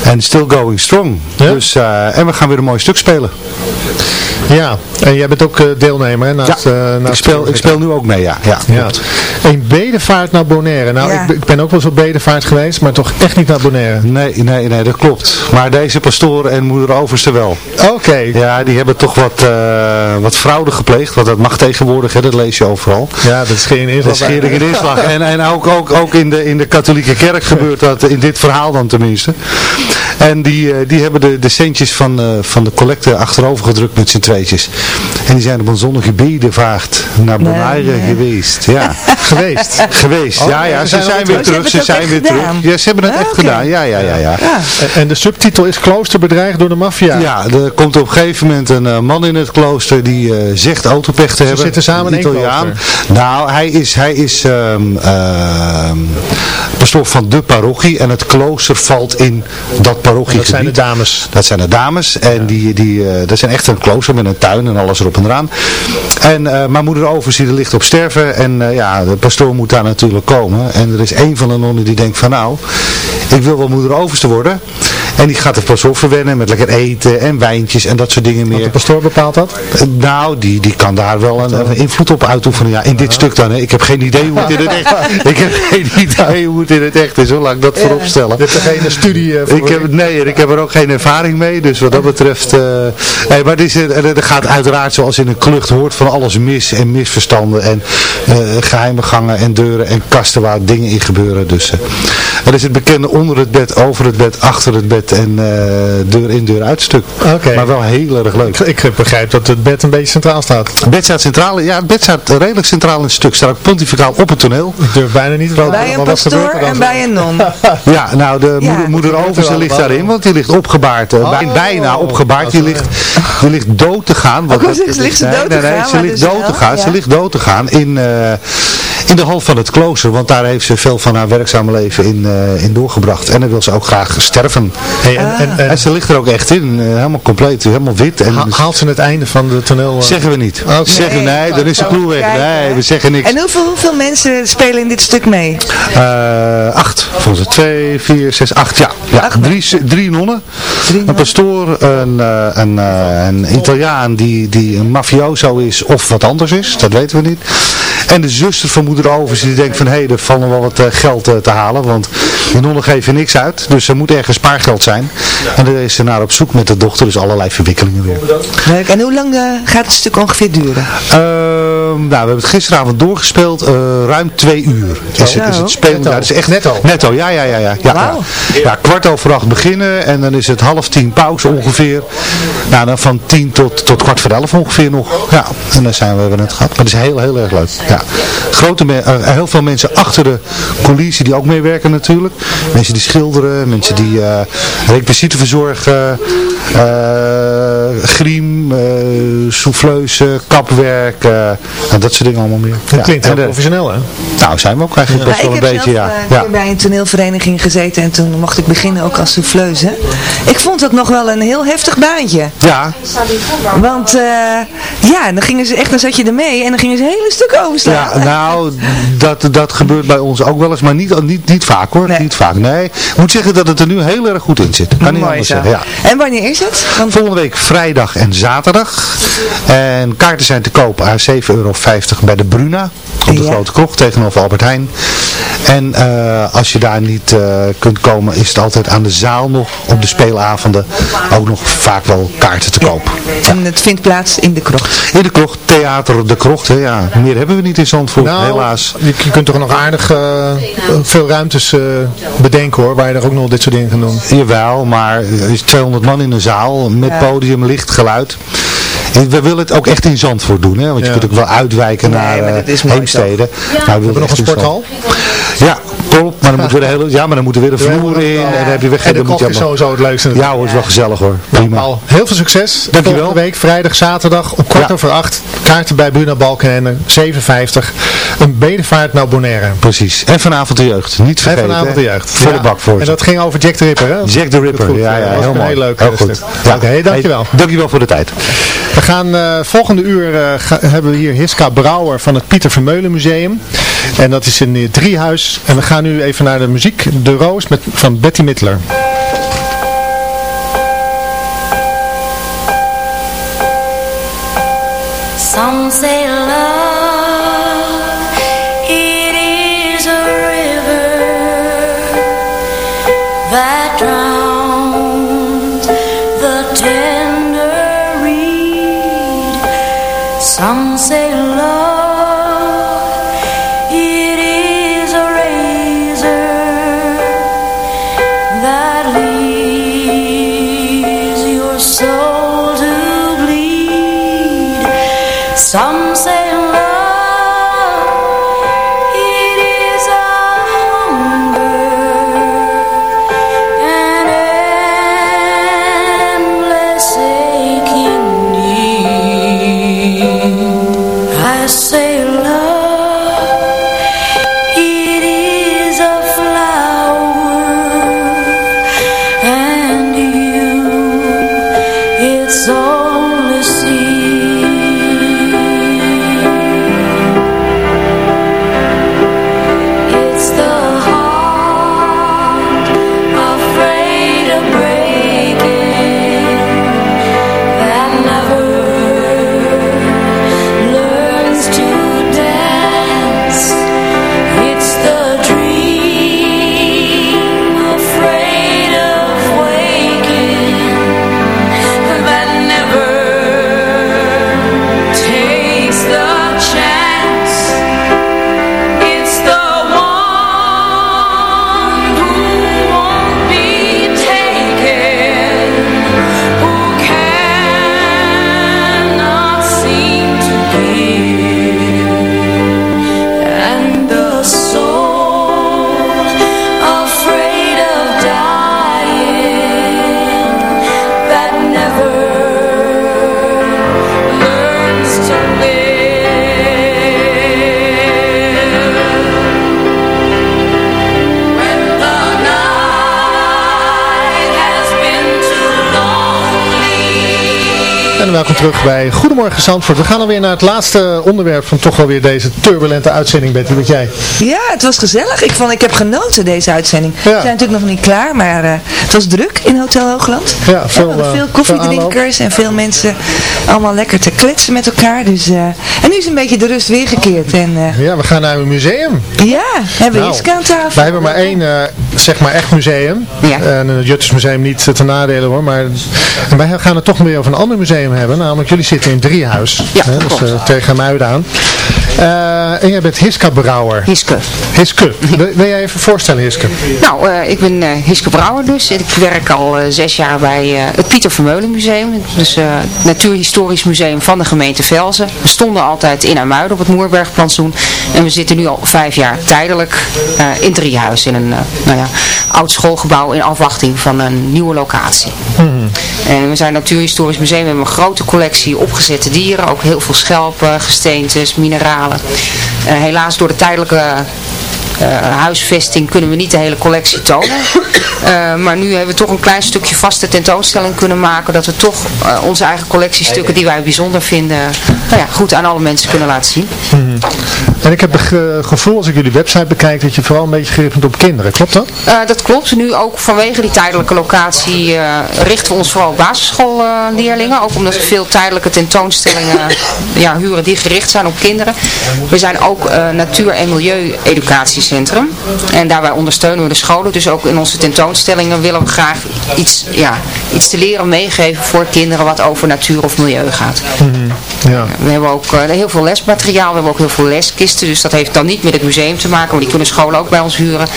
En still going strong. Ja. Dus, eh, en we gaan weer een mooi stuk spelen. Ja, en jij bent ook eh, deelnemer, hè? Naast, ja, eh, ik, naast speel, ik speel nu ook mee, ja. ja, Ja. Een bedevaart naar Bonaire. Nou, Ja. ik, ik ben ook wel eens op bedevaart geweest, maar toch echt niet naar Bonaire. Nee, nee, nee, dat klopt. Maar deze pastoor en moeder Overste wel. Oké. Ja, die hebben toch wat, eh, wat fraude gepleegd. Want dat mag tegenwoordig, hè, dat lees je overal. Ja, dat is geen inslag. Dat is in inslag. En, en ook, ook, ook in, de, in de katholieke kerk gebeurt dat, in dit verhaal dan tenminste. En die, eh, die hebben de, de centjes van, eh, van de collecte achterover gedrukt met z'n tweetjes. En die zijn op een zonnige bedevaart naar Bonaire nee. geweest. Ja. Geweest. Geweest, Oh, ja, ja. ze Ze zijn weer terug. terug. Ze zijn weer terug. Ja, ze hebben het Ah, echt gedaan. Ja, ja, ja, ja. Ja. En, en de subtitel is Klooster bedreigd door de maffia. Ja, er komt op een gegeven moment een eh, man in het klooster die eh, zegt autopech te hebben. zitten samen in één Italiaan. Nou, hij is, hij is ehm, ehm, pastoor van de parochie en het klooster valt in dat parochiegebied. Dat zijn de dames. Dat zijn de dames en die, die, eh, dat zijn echt een klooster met een tuin en alles erop en eraan. En, eh, maar moeder Overziede ligt op sterven en ja, de pastoor moet daar natuurlijk komen. En er is een van de nonnen die denkt van nou, ik wil wel moeder Overste worden. En die gaat de pastoor verwennen met lekker eten en wijntjes en dat soort dingen Want meer. de pastoor bepaalt dat? Eh, Nou, die, die kan daar wel een, een invloed op uitoefenen. Ja, in dit stuk dan. Hè. Ik heb geen idee hoe het in het echt Ik heb geen idee hoe het in het echt is. Hoe laat ik dat voorop stellen. Je hebt er geen studie eh, voor. Ik heb, nee, ik heb er ook geen ervaring mee. Dus wat dat betreft... eh, nee, maar is, er, er gaat uiteraard zoals in een klucht hoort van alles mis en misverstanden. En eh, geheime gangen en deuren en kasten waar dingen in gebeuren. Dus er is het bekende onder het bed, over het bed, achter het bed en eh, deur in deur uit stuk. Maar wel heel erg leuk. Ik, ik begrijp dat het bed een beetje centraal staat. Het bed staat centraal, ja, het bed staat redelijk centraal in het stuk. Staat ook pontificaal op het toneel. Ik durf bijna niet te roken. Bij een pastoor dan? en bij een non. Ja, nou, de Ja. moeder, moeder Overse ligt daarin, want die ligt opgebaard. eh, bij- Oh. bijna opgebaard. Die ligt, die ligt dood te gaan. want al dat- ze nee, dood te nee, nee, gaan, ze maar ligt dood te gaan. Ze ligt dood te gaan in, eh, in de hal van het klooster. Want daar heeft ze veel van haar werkzame leven in, eh, in doorgebracht. En dan wil ze ook graag sterven. Hey, en, en, en, En ze ligt er ook echt in. eh, helemaal compleet. Helemaal wit. En ha- haalt ze het einde van de toneel... eh, Zeggen we niet. Oké. Zeggen, nee, dan is de clue weg. Nee, we zeggen niks. En hoeveel, hoeveel mensen spelen in dit stuk mee? Eh, acht. Volgens mij twee, vier, zes, acht. Ja, ja. Acht Drie, drie nonnen. Een pastoor, een, eh, een, eh, een Italiaan die, die een mafioso is of wat anders is. Dat weten we niet. En de zuster van moeder moeder Overs die denkt van hé, hey, er valt nog wel wat eh, geld eh, te halen. Want die nonnen geven niks uit. Dus er moet ergens spaargeld zijn. En daar is ze naar op zoek met de dochter. Dus allerlei verwikkelingen weer. Leuk. En hoe lang eh, gaat het stuk ongeveer duren? Ehm, nou, we hebben het gisteravond doorgespeeld. eh, ruim twee uur is het, is het spelen. Netto. Ja, dat is echt Netto. Netto, ja, ja, ja. Ja, ja, ja. ja kwart over acht beginnen. En dan is het half tien pauze ongeveer. Nou, dan van tien tot, tot kwart voor elf ongeveer nog. Ja, en dan zijn we, hebben het gehad. Maar het is heel, heel erg leuk. Ja. Grote heel veel mensen achter de coulissen die ook meewerken natuurlijk. Mensen die schilderen, mensen die eh requisieten verzorgen, eh griem, eh souffleuzen, kapwerk, eh, en dat soort dingen allemaal meer. Dat klinkt heel En de- professioneel hè? Nou, zijn we ook eigenlijk best Ja, wel ik een heb beetje, zelf ja. eh, een ja. keer bij een toneelvereniging gezeten en toen mocht ik beginnen ook als souffleuse. Ik vond dat nog wel een heel heftig baantje. Ja, Want eh, ja, dan gingen ze echt, dan zat je ermee en dan gingen ze hele stukken overslaan. Ja, nou, dat, dat gebeurt bij ons ook wel eens, maar niet, niet, niet vaak hoor. Niet vaak, nee. Ik moet zeggen dat het er nu heel erg goed in zit. Kan niet Mooi anders zo. zeggen, ja. En wanneer is het? Want Volgende week vrijdag en zaterdag. En kaarten zijn te koop aan 7,50 euro bij de Bruna. Op de Ja. Grote Krocht tegenover Albert Heijn. En eh, als je daar niet eh, kunt komen, is het altijd aan de zaal nog op de speelavonden ook nog vaak wel kaarten te koop. en het vindt plaats in de krocht. In de krocht, theater de krocht. Hè, ja. Meer hebben we niet in Zandvoort, Nou, helaas. Je, kunt toch nog aardig eh, veel ruimtes eh, bedenken hoor, waar je er ook nog dit soort dingen kan doen. Jawel, maar er is 200 man in een zaal met Ja. podium, licht, geluid. We willen het ook echt in Zandvoort doen, hè? want je Ja. kunt ook wel uitwijken Nee, naar maar eh, dat is? Maar we Hebben we nog echt een sporthal? Ja, maar dan moeten we de hele, ja, maar dan moeten we weer de vloer in en dan heb je weg. En de moet koffie is sowieso het leukste. Ja hoor, is wel gezellig hoor. Prima. Paul, heel veel succes. Dankjewel. Volgende week, vrijdag, zaterdag, om kwart over acht. Kaarten bij Bruna Balkenende, 7,50. Een bedevaart naar Bonaire. Precies. En vanavond de jeugd, niet En vergeten. vanavond de jeugd. Voor de bak voor En dat ging over Jack the Ripper, hè? Jack the Ripper, ja, ja, heel een mooi. Heel leuk. Heel goed. Oké, dankjewel. Dankjewel voor de tijd. We gaan eh, volgende uur eh, hebben we hier Hiska Brouwer van het Pieter Vermeulen Museum. En dat is in het Driehuis. En we gaan nu even naar de muziek De Roos met, van Betty say welkom terug bij Goedemorgen Zandvoort. We gaan alweer naar het laatste onderwerp van toch alweer deze turbulente uitzending, Betty, wat jij? Ja, het was gezellig. Ik, vond, ik heb genoten deze uitzending. We zijn natuurlijk nog niet klaar, maar uh, het was druk in Hotel Hoogland. Ja, veel, ja, veel koffiedrinkers en veel mensen allemaal lekker te kletsen met elkaar. Dus, uh, en nu is een beetje de rust weergekeerd. En, uh, ja, we gaan naar een museum. Ja, hebben we nou, aan tafel. Wij hebben maar één, zeg maar echt museum. Ja. En het Juttersmuseum niet te nadelen hoor, maar en wij gaan het toch weer over een ander museum hebben, namelijk jullie zitten in Driehuis. Ja, hè, dus uh, tegen Muiden aan. Uh, en jij bent Hiska Brouwer. Hiske. Hiske. Wil, wil jij even voorstellen, Hiske? Nou, uh, ik ben Hiske Brouwer dus. Ik werk al zes jaar bij het Pieter Vermeulen Museum. Dus het Natuurhistorisch Museum van de gemeente Velzen. We stonden altijd in Amuiden op het Moerbergplantsoen. En we zitten nu al vijf jaar tijdelijk in Driehuis. In een oud schoolgebouw in afwachting van een nieuwe locatie. Mhm. En we zijn Natuurhistorisch Museum, we hebben een grote collectie opgezette dieren, ook heel veel schelpen, gesteentes, mineralen. Uh, helaas door de tijdelijke huisvesting kunnen we niet de hele collectie tonen. Uh, maar nu hebben we toch een klein stukje vaste tentoonstelling kunnen maken. Dat we toch uh, onze eigen collectiestukken die wij bijzonder vinden, nou ja, goed aan alle mensen kunnen laten zien. Mm -hmm. En ik heb het gevoel als ik jullie website bekijk dat je vooral een beetje gericht bent op kinderen. Klopt dat? dat klopt. Nu ook vanwege die tijdelijke locatie richten we ons vooral op basisschoolleerlingen. ook omdat we veel tijdelijke tentoonstellingen ja, huren die gericht zijn op kinderen. We zijn ook natuur- en milieu-educatiecentrum. En daarbij ondersteunen we de scholen. Dus ook in onze tentoonstellingen willen we graag iets, ja, iets te leren meegeven voor kinderen wat over natuur of milieu gaat. Mm -hmm. ja. We hebben ook uh, heel veel lesmateriaal, we hebben ook heel veel leskisten, dus dat heeft dan niet met het museum te maken, maar die kunnen scholen ook bij ons huren.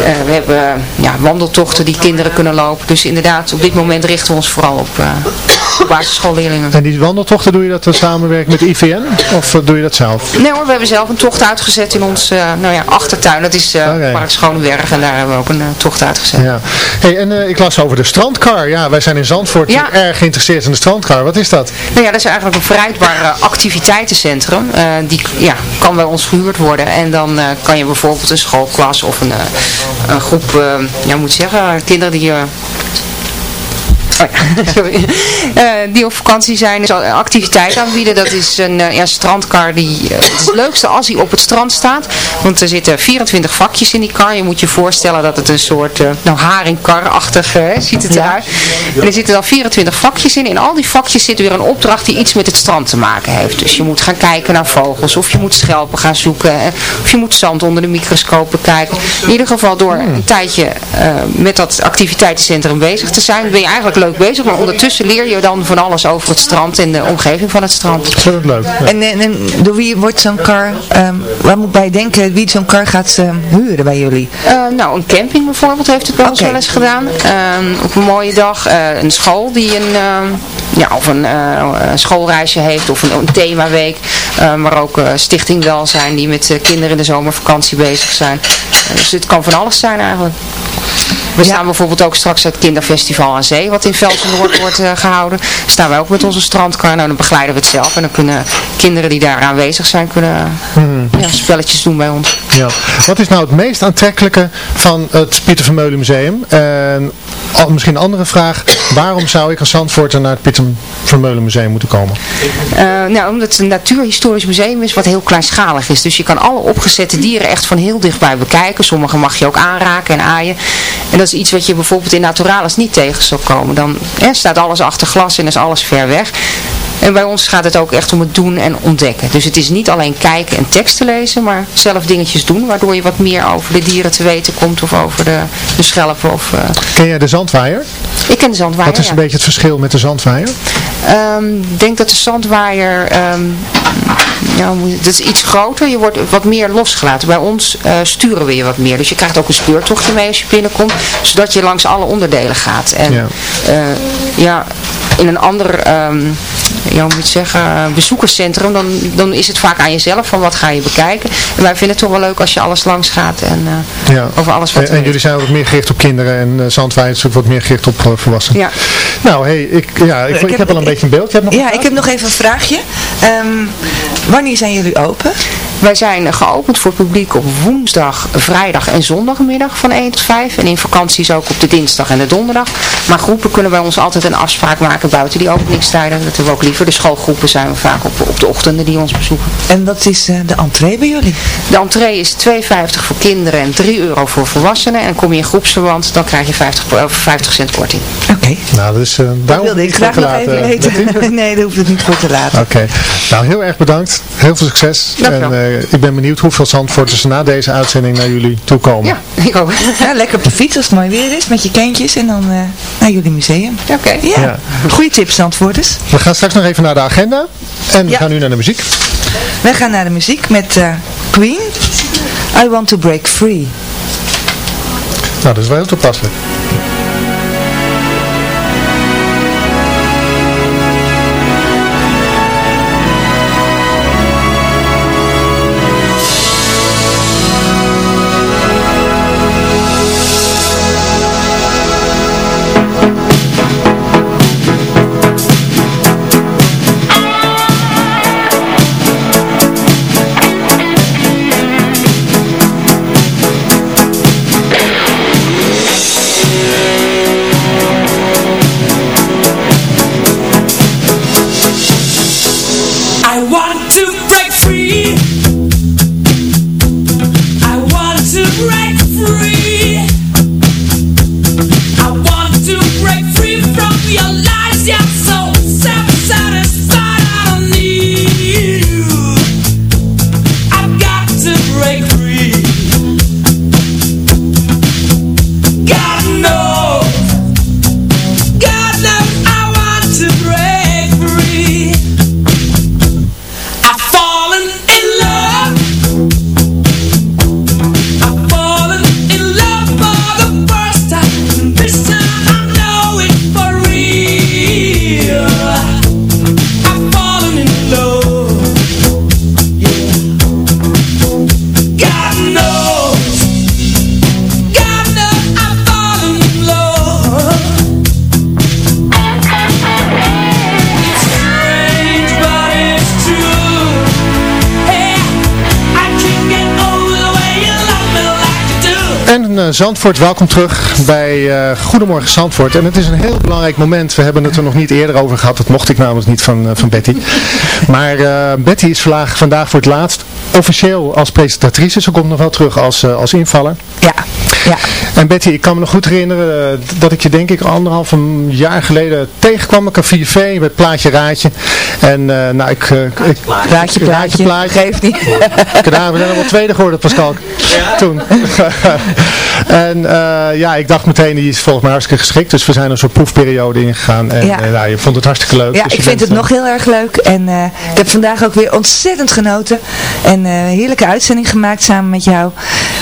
Uh, we hebben ja, wandeltochten die kinderen kunnen lopen, dus inderdaad op dit moment richten we ons vooral op, op basisschoolleerlingen. En die wandeltochten, doe je dat dan samenwerken met IVN of doe je dat zelf? Nee hoor, we hebben zelf een tocht uitgezet in ons nou ja, achtertuin, dat is okay. Park Schoonberg en daar hebben we ook een tocht uitgezet. Ja. Hey, en uh, ik las over de strandkar. Ja, wij zijn in Zandvoort ja. erg geïnteresseerd in de strandkar. Wat is dat? Nou ja, dat is eigenlijk een verrijdbaar uh, activiteitencentrum. Uh, die ja, kan bij ons gehuurd worden. En dan kan je bijvoorbeeld een schoolklas of een, een groep, ja, moet zeggen, kinderen die Oh ja, sorry. Uh, die op vakantie zijn, dus activiteit aanbieden. Dat is een uh, ja, strandkar. Die, uh, het is het leukste als hij op het strand staat. Want er zitten 24 vakjes in die kar. Je moet je voorstellen dat het een soort nou, haringkar-achtig ziet het eruit. En er zitten dan 24 vakjes in. In al die vakjes zit weer een opdracht die iets met het strand te maken heeft. Dus je moet gaan kijken naar vogels. Of je moet schelpen gaan zoeken. Of je moet zand onder de microscoop bekijken. In ieder geval door een tijdje met dat activiteitencentrum bezig te zijn. Ben je eigenlijk leuk bezig, maar ondertussen leer je dan van alles over het strand en de omgeving van het strand. Dat is leuk. Ja. En, en, en, door wie wordt zo'n car, um, waar moet bij denken wie zo'n car gaat um, huren bij jullie? Uh, nou, een camping bijvoorbeeld heeft het bij ons okay. wel eens gedaan. Um, op een mooie dag, uh, een school die een, ja, of een uh, schoolreisje heeft of een, een themaweek. maar ook Stichting Welzijn die met kinderen in de zomervakantie bezig zijn. dus het kan van alles zijn eigenlijk. We ja. staan bijvoorbeeld ook straks het kinderfestival aan zee, wat in Velsen Noord wordt uh, gehouden. Staan wij ook met onze strandkar. Nou, dan begeleiden we het zelf. En dan kunnen kinderen die daar aanwezig zijn, kunnen hmm. ja, spelletjes doen bij ons. Ja. Wat is nou het meest aantrekkelijke van het Pieter Vermeulen Museum? En misschien een andere vraag. Waarom zou ik als Zandvoorter naar het Pieter Vermeulen Museum moeten komen? Uh, nou, omdat het een natuurhistorisch museum is wat heel kleinschalig is. Dus je kan alle opgezette dieren echt van heel dichtbij bekijken. Sommige mag je ook aanraken en aaien. En dat is iets wat je bijvoorbeeld in Naturalis niet tegen zou komen. Dan staat alles achter glas en is alles ver weg. En bij ons gaat het ook echt om het doen en ontdekken. Dus het is niet alleen kijken en teksten lezen, maar zelf dingetjes doen. Waardoor je wat meer over de dieren te weten komt of over de, de schelpen. Of, uh... Ken jij de zandwaaier? Ik ken de zandwaaier, Wat is een ja. beetje het verschil met de zandwaaier? Um, ik denk dat de zandwaaier, um, ja, dat is iets groter. Je wordt wat meer losgelaten. Bij ons uh, sturen we je wat meer. Dus je krijgt ook een speurtochtje mee als je binnenkomt. Zodat je langs alle onderdelen gaat. En ja, uh, ja in een ander um, ja, moet zeggen, bezoekerscentrum, dan, dan is het vaak aan jezelf van wat ga je bekijken. En wij vinden het toch wel leuk als je alles langs gaat en uh, ja. over alles wat En, en jullie zijn wat meer gericht op kinderen en uh, Zandwijk is wat meer gericht op uh, volwassenen. Ja. Nou, hey, ik, ja, ik, ik, ik heb al een beetje een beeld. Je hebt nog ja, ik heb nog even een vraagje. Um, wanneer zijn jullie open? Wij zijn geopend voor het publiek op woensdag, vrijdag en zondagmiddag van 1 tot 5. En in vakanties ook op de dinsdag en de donderdag. Maar groepen kunnen bij ons altijd een afspraak maken buiten die openingstijden. Dat hebben we ook liever. De schoolgroepen zijn we vaak op, op de ochtenden die ons bezoeken. En wat is uh, de entree bij jullie? De entree is 2,50 voor kinderen en 3 euro voor volwassenen. En kom je in groepsverband, dan krijg je 50, 50 cent korting. Oké. Okay. Nou, dus uh, daar wilde ik graag nog even weten. nee, daar hoeft het niet voor te laten. Oké. Nou, heel erg bedankt. Heel veel succes. Dank en uh, ik ben benieuwd hoeveel Zandvoorters na deze uitzending naar jullie toe komen. Ja, ik ook. Ja, lekker op de fiets als het mooi weer is, met je kindjes en dan uh, naar jullie museum. Oké. Okay. Ja. ja. Goeie tips, Zandvoorters. We gaan straks nog even naar de agenda. En we Ja. gaan nu naar de muziek. Wij gaan naar de muziek met uh, Queen. I Want to Break Free. Nou, dat is wel heel toepasselijk. Zandvoort, welkom terug bij eh, Goedemorgen Zandvoort. En het is een heel belangrijk moment. We hebben het er nog niet eerder over gehad. Dat mocht ik namelijk niet van, eh, van Betty. Maar eh, Betty is vandaag, vandaag voor het laatst officieel als presentatrice. Ze komt nog wel terug als, eh, als invaller. Ja, ja. En Betty, ik kan me nog goed herinneren eh, dat ik je denk ik anderhalf een jaar geleden tegenkwam. Ik aan 4V met Plaatje Raadje. En eh, nou, ik... eh, ik Raadje, plaatje, plaatje. geeft niet. Gedaan, we zijn allemaal tweede geworden, Pascal. Toen. en eh, ja, ik dacht meteen, die is volgens mij hartstikke geschikt. Dus we zijn een soort proefperiode ingegaan. En Ja. nou, je vond het hartstikke leuk. Ja, Dus ik vind bent, het nog heel erg leuk. En eh, ik heb vandaag ook weer ontzettend genoten. En eh, een heerlijke uitzending gemaakt samen met jou.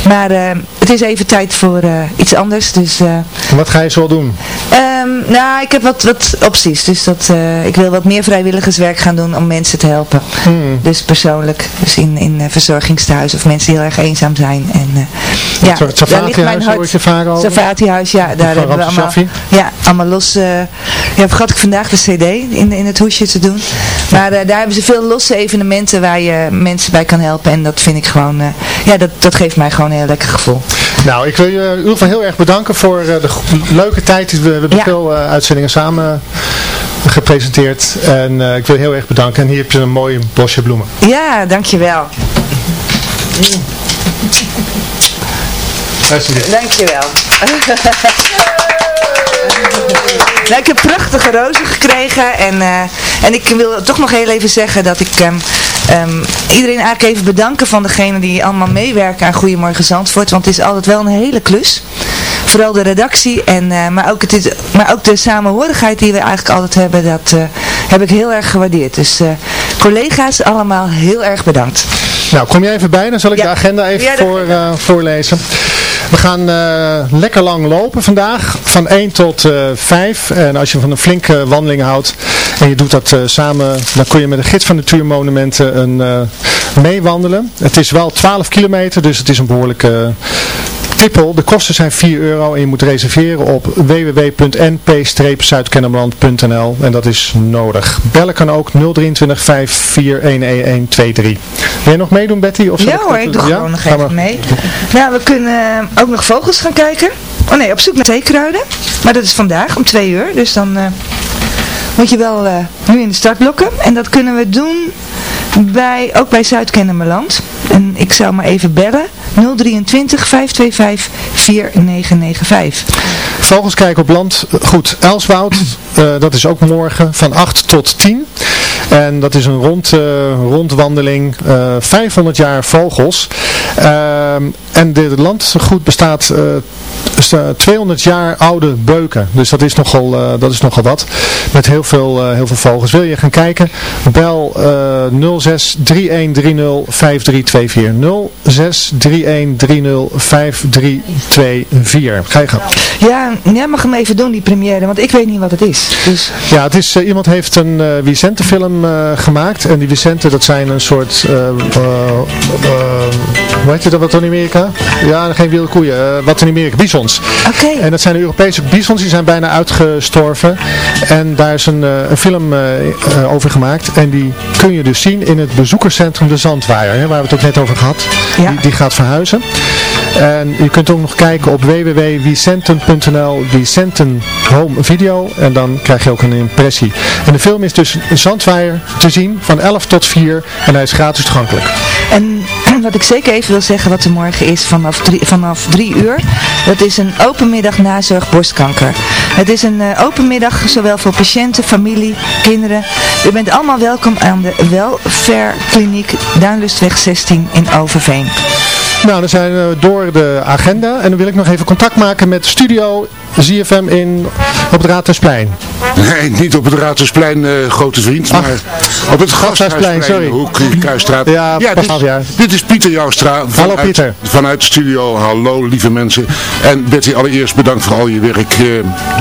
Maar eh, het is even tijd voor eh, iets anders. Dus, eh, Wat ga je zo doen? ehm, nou, ik heb wat, wat opties. Dus dat, eh, ik wil wat meer vrijwilligerswerk gaan doen om mensen te helpen. Hmm. Dus persoonlijk. Dus in, in eh, verzorgingstehuizen of mensen die heel erg eenzaam zijn. En, ja, mijn Safati-huis, hoor je vaak over? Safati-huis, ja. Daar hebben we allemaal, ja, allemaal los. ja, vergat ik vandaag de cd in, in het hoesje te doen. Maar daar hebben ze veel losse evenementen waar je mensen bij kan helpen. En dat vind ik gewoon, ja, dat, dat geeft mij gewoon een heel lekker gevoel. Nou, ik wil je in ieder geval heel erg bedanken voor eh, de leuke tijd. We, we hebben Ja. veel eh, uitzendingen samen gepresenteerd. En eh, ik wil je heel erg bedanken. En hier heb je een mooi bosje bloemen. Ja, dankjewel. Dankjewel. Nou, ik heb prachtige rozen gekregen en, eh, en ik wil toch nog heel even zeggen dat ik ehm, ehm, iedereen eigenlijk even bedanken van degenen die allemaal meewerken aan Goedemorgen Zandvoort, want het is altijd wel een hele klus. Vooral de redactie, en, eh, maar, ook het is, maar ook de samenhorigheid die we eigenlijk altijd hebben, dat eh, heb ik heel erg gewaardeerd. Dus eh, collega's allemaal heel erg bedankt. Nou, kom jij even bij, dan zal ik Ja. de agenda even Ja, voor, voorlezen. We gaan eh, lekker lang lopen vandaag, van 1 tot eh 5. En als je van een flinke wandeling houdt en je doet dat eh, samen, dan kun je met de gids van Natuurmonumenten meewandelen. Het is wel 12 kilometer, dus het is een behoorlijke Schiphol. De kosten zijn 4 euro en je moet reserveren op www.np-zuidkennemerland.nl en dat is nodig. Bellen kan ook 023 5411 23. Wil je nog meedoen Betty? Of Ja hoor, ik doe gewoon nog even mee. Nou, we kunnen ook nog vogels gaan kijken. Oh nee, op zoek naar zeekruiden. Maar dat is vandaag om twee uur. Dus dan eh, moet je wel eh, nu in de startblokken. En dat kunnen we doen bij, ook bij Zuid-Kennemerland. En ik zou maar even bellen. 023 525 4995. Vogels kijken op land. Goed, Elswoud, eh, dat is ook morgen van 8 tot 10. En dat is een rond, eh, rondwandeling, eh, 500 jaar vogels. Ehm, en dit landgoed bestaat eh, is, eh, 200 jaar oude beuken. Dus dat is nogal, eh, dat is nogal wat. Met heel veel, eh, heel veel vogels. Wil je gaan kijken? Bel eh 06 3130 5324. 06 3130 5324. Ga je gaan. Ja, jij mag hem even doen, die première, want ik weet niet wat het is. Dus... Ja, het is, eh, iemand heeft een eh Vicente film eh, gemaakt. En die Vicente, dat zijn een soort... eh, hoe heet je dat wat in Amerika? Ja, geen wilde koeien. wat in Amerika? Bisons. Oké. En dat zijn de Europese bisons. Die zijn bijna uitgestorven. En daar is een, een film over gemaakt. En die kun je dus zien in het bezoekerscentrum De Zandwaaier. Hè, waar we het ook net over gehad. Die, die gaat verhuizen. En je kunt ook nog kijken op www.vicenten.nl Vicenten Home Video. En dan krijg je ook een impressie. En de film is dus in Te zien van 11 tot 4. En hij is gratis toegankelijk. En wat ik zeker even wil zeggen wat er morgen is vanaf drie, vanaf drie uur. Dat is een open middag nazorg borstkanker. Het is een eh, open middag zowel voor patiënten, familie, kinderen. U bent allemaal welkom aan de Welfair Kliniek Duinlustweg 16 in Overveen. Nou, dan zijn we door de agenda. En dan wil ik nog even contact maken met studio ZFM in, op het Raadhuisplein. Nee, niet op het Raadhuisplein, eh, grote vriend, maar op het Gasthuisplein, sorry. Hoek, Kruisstraat. Ja, pas dit, jaar. dit is Pieter Joustra. Vanuit, Pieter. Vanuit de studio, hallo lieve mensen. En Betty, allereerst bedankt voor al je werk eh,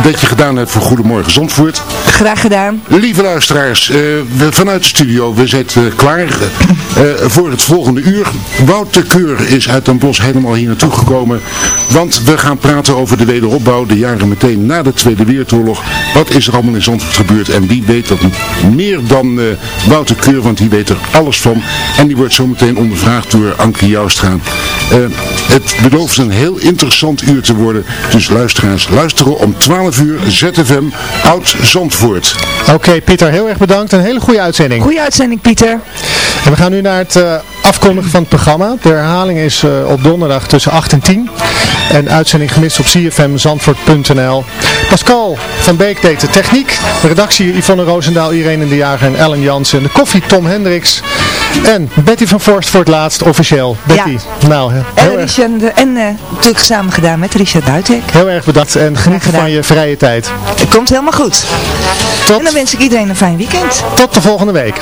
dat je gedaan hebt voor Goedemorgen Zandvoort. Graag gedaan. Lieve luisteraars, eh, we, vanuit de studio, we zitten klaar eh, voor het volgende uur. Wouter Keur is uit Den Bosch helemaal hier naartoe gekomen, want we gaan praten over de wederopbouw, de jaren meteen na de Tweede Wereldoorlog. Wat is er allemaal in Zandvoort gebeurd en wie weet dat meer dan eh, Wouter Keur, want die weet er alles van. En die wordt zometeen ondervraagd door Anke Joustra. Eh, het belooft een heel interessant uur te worden, dus luisteraars, luisteren om 12 uur ZFM Oud Zandvoort. Oké, Pieter, heel erg bedankt. Een hele goede uitzending. Goede uitzending, Pieter. En we gaan nu naar het eh, afkondigen van het programma. De herhaling is eh, op donderdag tussen 8 en 10. En uitzending gemist op cfmzandvoort.nl. Pascal van Beek deed de techniek. De redactie Yvonne Roosendaal, Irene de Jager en Ellen Jansen. De koffie Tom Hendricks. En Betty van Forst voor het laatst officieel. Betty, nou En, erg, Richard, en eh, natuurlijk samen gedaan met Richard Buitek. heel erg bedankt en geniet van je vrije tijd. Het komt helemaal goed. Tot, En dan wens ik iedereen een fijn weekend. tot de volgende week.